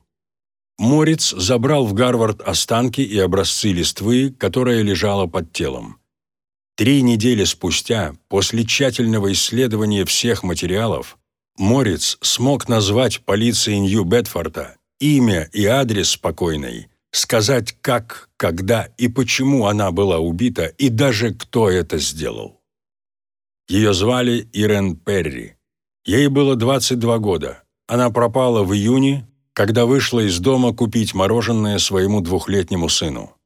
Морец забрал в Гарвард останки и образцы листвы, которая лежала под телом. Три недели спустя, после тщательного исследования всех материалов, Морец смог назвать полиции Нью-Бетфорда имя и адрес спокойной, сказать как, когда и почему она была убита и даже кто это сделал. Ее звали Ирен Перри. Ей было 22 года. Она пропала в июне когда вышла из дома купить мороженое своему двухлетнему сыну.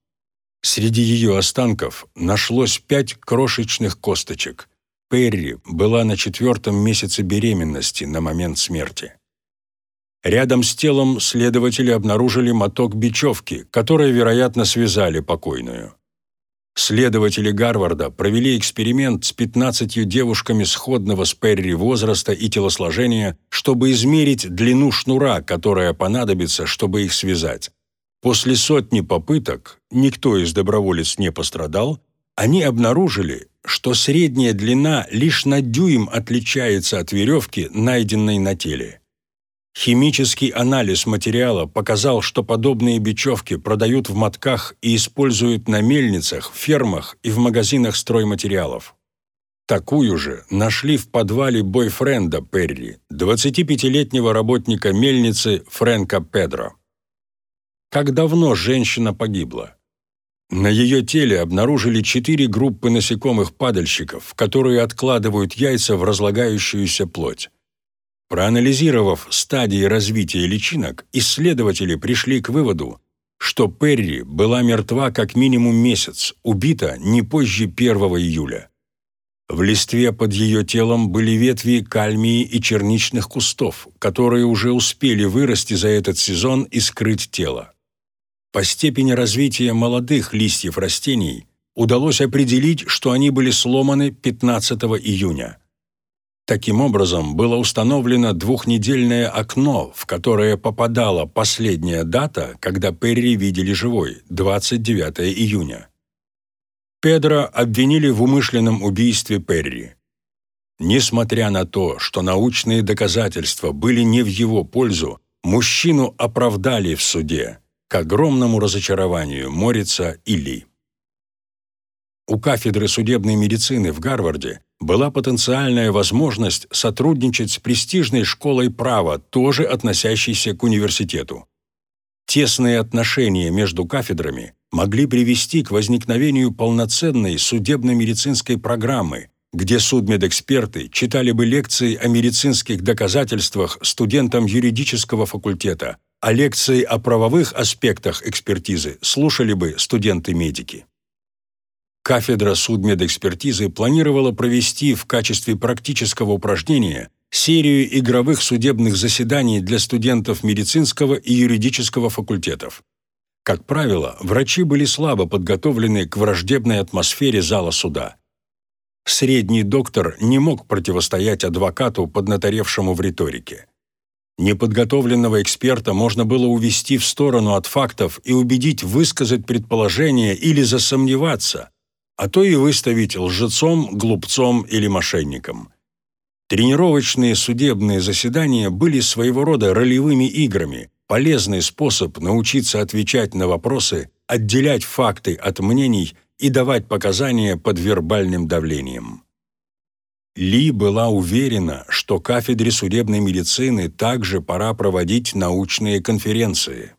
Среди ее останков нашлось пять крошечных косточек. Перри была на четвертом месяце беременности на момент смерти. Рядом с телом следователи обнаружили моток бечевки, которой, вероятно, связали покойную. Следователи Гарварда провели эксперимент с 15 девушками сходного с Перри возраста и телосложения, чтобы измерить длину шнура, которая понадобится, чтобы их связать. После сотни попыток, никто из доброволец не пострадал, они обнаружили, что средняя длина лишь на дюйм отличается от веревки, найденной на теле. Химический анализ материала показал, что подобные бечевки продают в мотках и используют на мельницах, фермах и в магазинах стройматериалов. Такую же нашли в подвале бойфренда Перри, 25-летнего работника мельницы Фрэнка Педро. Как давно женщина погибла? На ее теле обнаружили четыре группы насекомых-падальщиков, которые откладывают яйца в разлагающуюся плоть. Проанализировав стадии развития личинок, исследователи пришли к выводу, что Перри была мертва как минимум месяц, убита не позже 1 июля. В листве под ее телом были ветви кальмии и черничных кустов, которые уже успели вырасти за этот сезон и скрыть тело. По степени развития молодых листьев растений удалось определить, что они были сломаны 15 июня – Таким образом, было установлено двухнедельное окно, в которое попадала последняя дата, когда Перри видели живой – 29 июня. Педро обвинили в умышленном убийстве Перри. Несмотря на то, что научные доказательства были не в его пользу, мужчину оправдали в суде, к огромному разочарованию Морица и Ли. У кафедры судебной медицины в Гарварде была потенциальная возможность сотрудничать с престижной школой права, тоже относящейся к университету. Тесные отношения между кафедрами могли привести к возникновению полноценной судебно-медицинской программы, где судмедэксперты читали бы лекции о медицинских доказательствах студентам юридического факультета, а лекции о правовых аспектах экспертизы слушали бы студенты-медики. Кафедра судмедэкспертизы планировала провести в качестве практического упражнения серию игровых судебных заседаний для студентов медицинского и юридического факультетов. Как правило, врачи были слабо подготовлены к враждебной атмосфере зала суда. Средний доктор не мог противостоять адвокату, поднаторевшему в риторике. Неподготовленного эксперта можно было увести в сторону от фактов и убедить высказать предположение или засомневаться, а то и выставить лжецом, глупцом или мошенником. Тренировочные судебные заседания были своего рода ролевыми играми, полезный способ научиться отвечать на вопросы, отделять факты от мнений и давать показания под вербальным давлением. Ли была уверена, что кафедре судебной медицины также пора проводить научные конференции.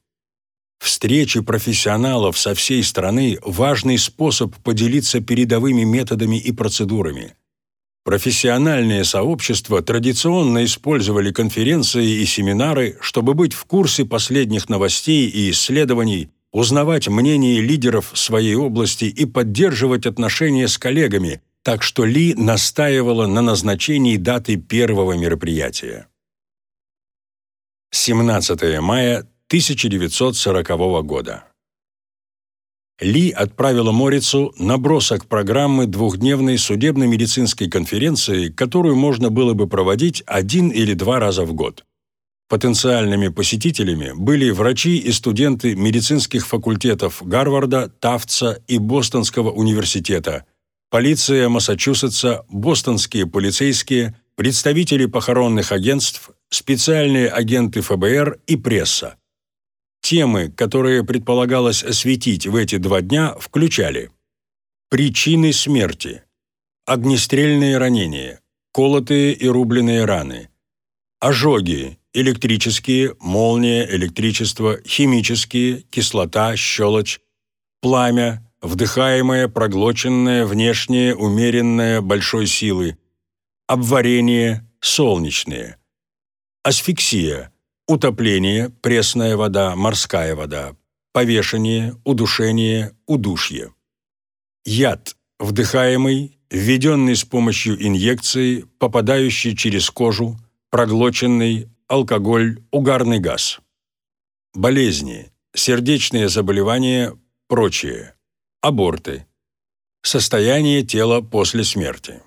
Встречи профессионалов со всей страны – важный способ поделиться передовыми методами и процедурами. Профессиональные сообщества традиционно использовали конференции и семинары, чтобы быть в курсе последних новостей и исследований, узнавать мнение лидеров своей области и поддерживать отношения с коллегами, так что Ли настаивала на назначении даты первого мероприятия. 17 мая 1940 года. Ли отправила Морицу набросок программы двухдневной судебно-медицинской конференции, которую можно было бы проводить один или два раза в год. Потенциальными посетителями были врачи и студенты медицинских факультетов Гарварда, Тафтса и Бостонского университета, полиция Массачусетса, бостонские полицейские, представители похоронных агентств, специальные агенты ФБР и пресса. Темы, которые предполагалось осветить в эти два дня, включали причины смерти, огнестрельные ранения, колотые и рубленные раны, ожоги, электрические, молния, электричество, химические, кислота, щелочь, пламя, вдыхаемое, проглоченное, внешнее, умеренное, большой силы, обварение, солнечные, асфиксия, утопление, пресная вода, морская вода, повешение, удушение, удушье. Яд, вдыхаемый, введенный с помощью инъекции, попадающий через кожу, проглоченный, алкоголь, угарный газ. Болезни, сердечные заболевания, прочее. Аборты. Состояние тела после смерти.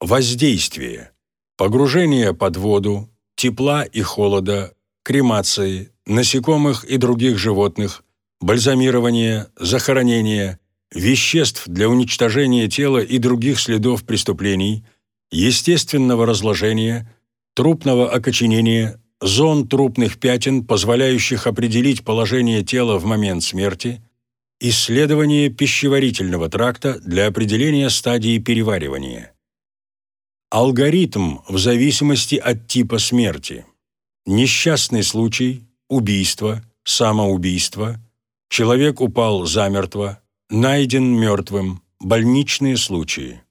Воздействие. Погружение под воду, тепла и холода, кремации, насекомых и других животных, бальзамирование, захоронение, веществ для уничтожения тела и других следов преступлений, естественного разложения, трупного окоченения, зон трупных пятен, позволяющих определить положение тела в момент смерти, исследование пищеварительного тракта для определения стадии переваривания. Алгоритм в зависимости от типа смерти. Несчастный случай, убийство, самоубийство, человек упал замертво, найден мертвым, больничные случаи.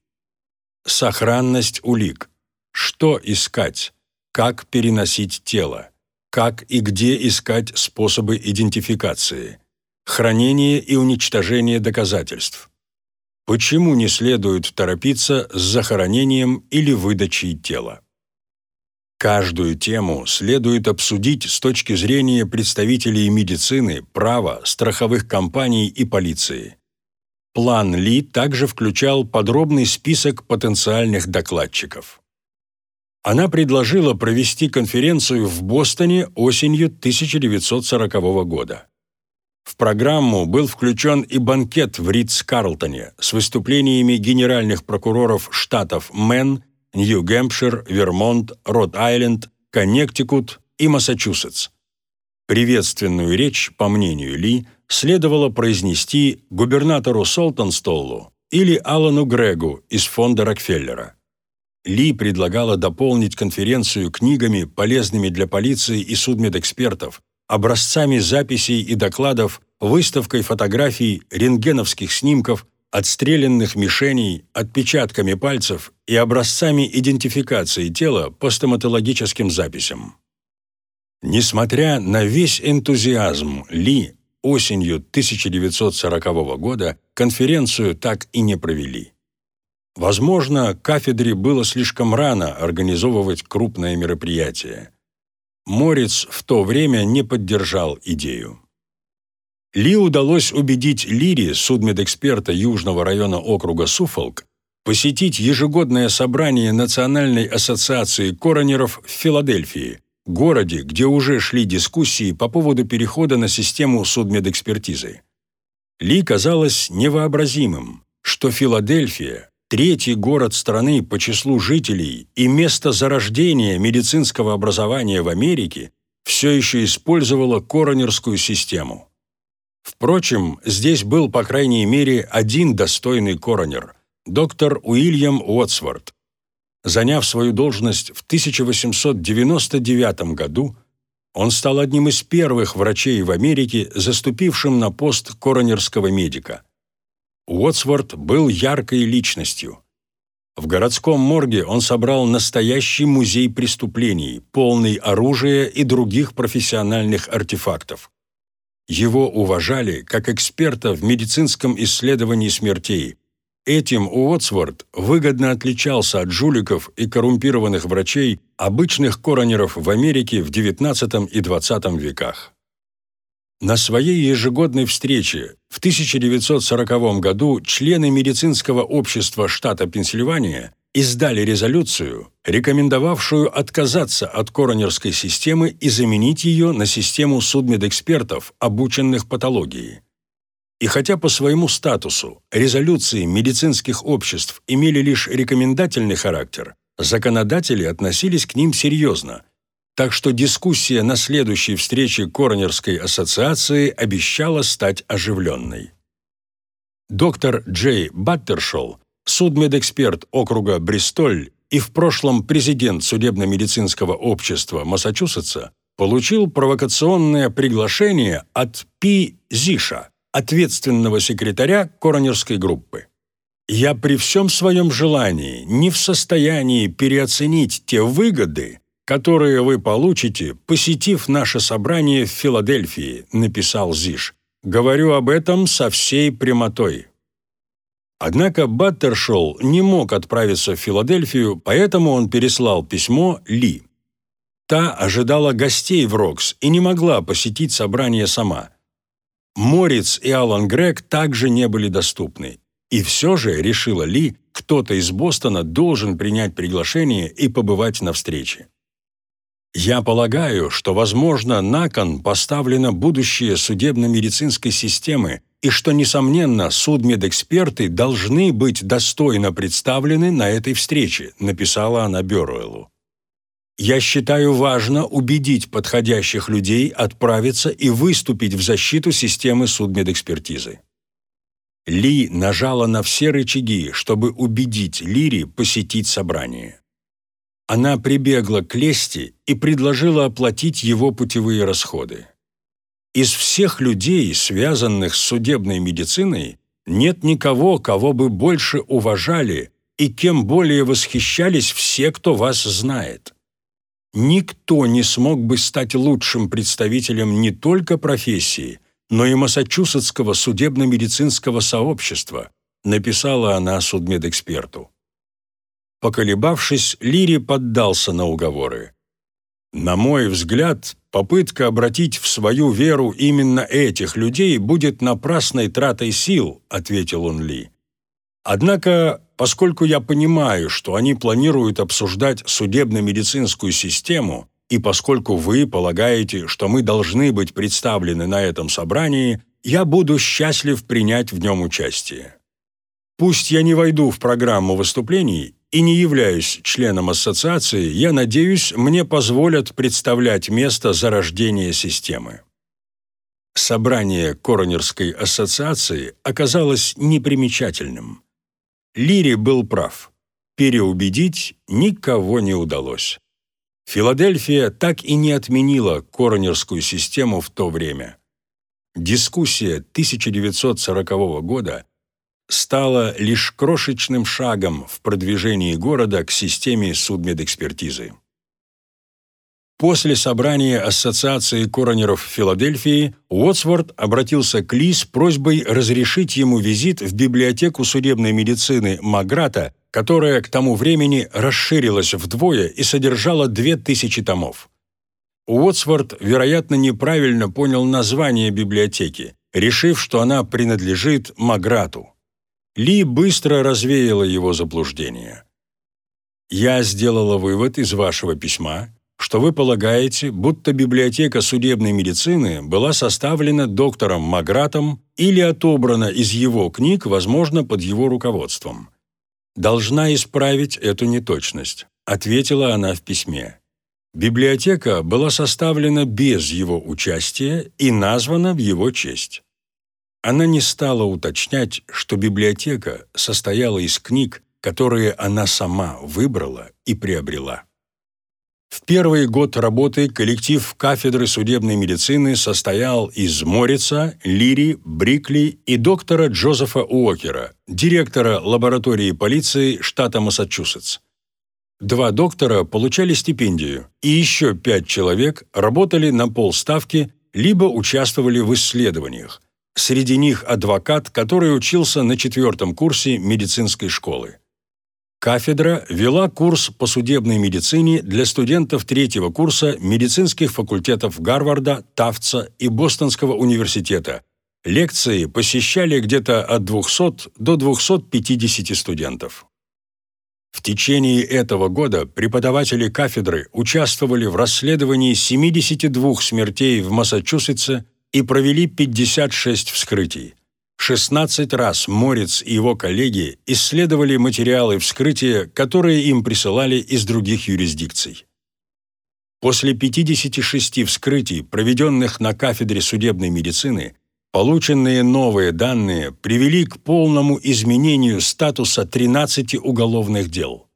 Сохранность улик. Что искать? Как переносить тело? Как и где искать способы идентификации? Хранение и уничтожение доказательств. Почему не следует торопиться с захоронением или выдачей тела? Каждую тему следует обсудить с точки зрения представителей медицины, права, страховых компаний и полиции. План Ли также включал подробный список потенциальных докладчиков. Она предложила провести конференцию в Бостоне осенью 1940 года. В программу был включен и банкет в Ритц-Карлтоне с выступлениями генеральных прокуроров штатов Мэн, Нью-Гэмпшир, Вермонт, Род-Айленд, Коннектикут и Массачусетс. Приветственную речь, по мнению Ли, следовало произнести губернатору Солтонстоллу или Алану Грегу из фонда Рокфеллера. Ли предлагала дополнить конференцию книгами, полезными для полиции и судмедэкспертов, образцами записей и докладов, выставкой фотографий, рентгеновских снимков, отстрелянных мишеней, отпечатками пальцев и образцами идентификации тела по стоматологическим записям. Несмотря на весь энтузиазм Ли, осенью 1940 года конференцию так и не провели. Возможно, кафедре было слишком рано организовывать крупное мероприятие. Морец в то время не поддержал идею. Ли удалось убедить Лири, судмедэксперта Южного района округа Суфолк, посетить ежегодное собрание Национальной ассоциации коронеров в Филадельфии, городе, где уже шли дискуссии по поводу перехода на систему судмедэкспертизы. Ли казалось невообразимым, что Филадельфия, третий город страны по числу жителей и место зарождения медицинского образования в Америке, все еще использовала коронерскую систему. Впрочем, здесь был, по крайней мере, один достойный коронер – доктор Уильям Уотсворт. Заняв свою должность в 1899 году, он стал одним из первых врачей в Америке, заступившим на пост коронерского медика – Уотсворт был яркой личностью. В городском морге он собрал настоящий музей преступлений, полный оружия и других профессиональных артефактов. Его уважали как эксперта в медицинском исследовании смертей. Этим Уотсворт выгодно отличался от жуликов и коррумпированных врачей, обычных коронеров в Америке в XIX и XX веках. На своей ежегодной встрече в 1940 году члены медицинского общества штата Пенсильвания издали резолюцию, рекомендовавшую отказаться от коронерской системы и заменить ее на систему судмедэкспертов, обученных патологии. И хотя по своему статусу резолюции медицинских обществ имели лишь рекомендательный характер, законодатели относились к ним серьезно, так что дискуссия на следующей встрече Коронерской ассоциации обещала стать оживленной. Доктор Джей Баттершолл, судмедэксперт округа Бристоль и в прошлом президент судебно-медицинского общества Массачусетса, получил провокационное приглашение от Пи Зиша, ответственного секретаря коронерской группы. «Я при всем своем желании не в состоянии переоценить те выгоды, которые вы получите, посетив наше собрание в Филадельфии», написал Зиш. «Говорю об этом со всей прямотой». Однако Баттершолл не мог отправиться в Филадельфию, поэтому он переслал письмо Ли. Та ожидала гостей в Рокс и не могла посетить собрание сама. Морец и Алан Грег также не были доступны. И все же, решила Ли, кто-то из Бостона должен принять приглашение и побывать на встрече. Я полагаю, что, возможно, на кон поставлено будущее судебно-медицинской системы и что, несомненно, судмедэксперты должны быть достойно представлены на этой встрече, написала она Бёруэлу. Я считаю важно убедить подходящих людей отправиться и выступить в защиту системы судмедэкспертизы. Ли нажала на все рычаги, чтобы убедить Лири посетить собрание она прибегла к лести и предложила оплатить его путевые расходы. Из всех людей, связанных с судебной медициной, нет никого, кого бы больше уважали и кем более восхищались все, кто вас знает. Никто не смог бы стать лучшим представителем не только профессии, но и массачусетского судебно-медицинского сообщества, написала она судмедэксперту. Поколебавшись, Лири поддался на уговоры. «На мой взгляд, попытка обратить в свою веру именно этих людей будет напрасной тратой сил», ответил он Ли. «Однако, поскольку я понимаю, что они планируют обсуждать судебно-медицинскую систему, и поскольку вы полагаете, что мы должны быть представлены на этом собрании, я буду счастлив принять в нем участие. Пусть я не войду в программу выступлений и не являюсь членом ассоциации, я надеюсь, мне позволят представлять место зарождения системы. Собрание Коронерской ассоциации оказалось непримечательным. Лири был прав. Переубедить никого не удалось. Филадельфия так и не отменила коронерскую систему в то время. Дискуссия 1940 года стало лишь крошечным шагом в продвижении города к системе судмедэкспертизы. После собрания Ассоциации коронеров Филадельфии Уотсворт обратился к Ли с просьбой разрешить ему визит в библиотеку судебной медицины Маграта, которая к тому времени расширилась вдвое и содержала 2000 томов. Уотсворт, вероятно, неправильно понял название библиотеки, решив, что она принадлежит Маграту. Ли быстро развеяла его заблуждение. «Я сделала вывод из вашего письма, что вы полагаете, будто библиотека судебной медицины была составлена доктором Магратом или отобрана из его книг, возможно, под его руководством. Должна исправить эту неточность», ответила она в письме. Библиотека была составлена без его участия и названа в его честь. Она не стала уточнять, что библиотека состояла из книг, которые она сама выбрала и приобрела. В первый год работы коллектив кафедры судебной медицины состоял из Морица, Лири, Брикли и доктора Джозефа Уокера, директора лаборатории полиции штата Массачусетс. Два доктора получали стипендию, и еще пять человек работали на полставки либо участвовали в исследованиях – Среди них адвокат, который учился на четвертом курсе медицинской школы. Кафедра вела курс по судебной медицине для студентов третьего курса медицинских факультетов Гарварда, Тафтса и Бостонского университета. Лекции посещали где-то от 200 до 250 студентов. В течение этого года преподаватели кафедры участвовали в расследовании 72 смертей в Массачусетсе и провели 56 вскрытий. 16 раз Морец и его коллеги исследовали материалы вскрытия, которые им присылали из других юрисдикций. После 56 вскрытий, проведенных на кафедре судебной медицины, полученные новые данные привели к полному изменению статуса 13 уголовных дел.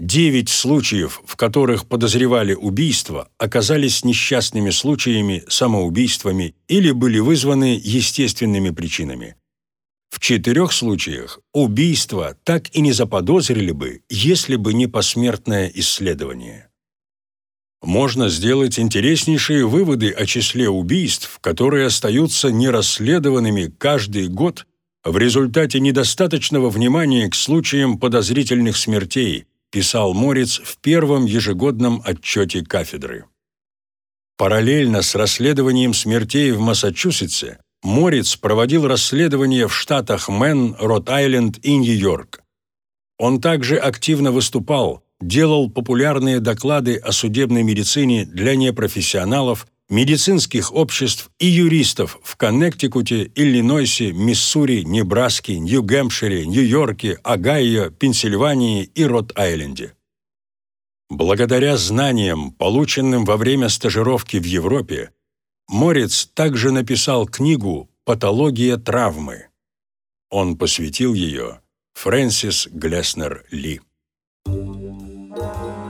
Девять случаев, в которых подозревали убийство, оказались несчастными случаями, самоубийствами или были вызваны естественными причинами. В четырех случаях убийство так и не заподозрили бы, если бы не посмертное исследование. Можно сделать интереснейшие выводы о числе убийств, которые остаются нерасследованными каждый год в результате недостаточного внимания к случаям подозрительных смертей – писал Морец в первом ежегодном отчете кафедры. Параллельно с расследованием смертей в Массачусетсе Морец проводил расследования в штатах Мэн, Рот-Айленд и Нью-Йорк. Он также активно выступал, делал популярные доклады о судебной медицине для непрофессионалов медицинских обществ и юристов в Коннектикуте, Иллинойсе, Миссури, Небраске, Нью-Гэмпшире, Нью-Йорке, Огайо, Пенсильвании и Рот-Айленде. Благодаря знаниям, полученным во время стажировки в Европе, Морец также написал книгу «Патология травмы». Он посвятил ее Фрэнсис Глеснер Ли. Thank you.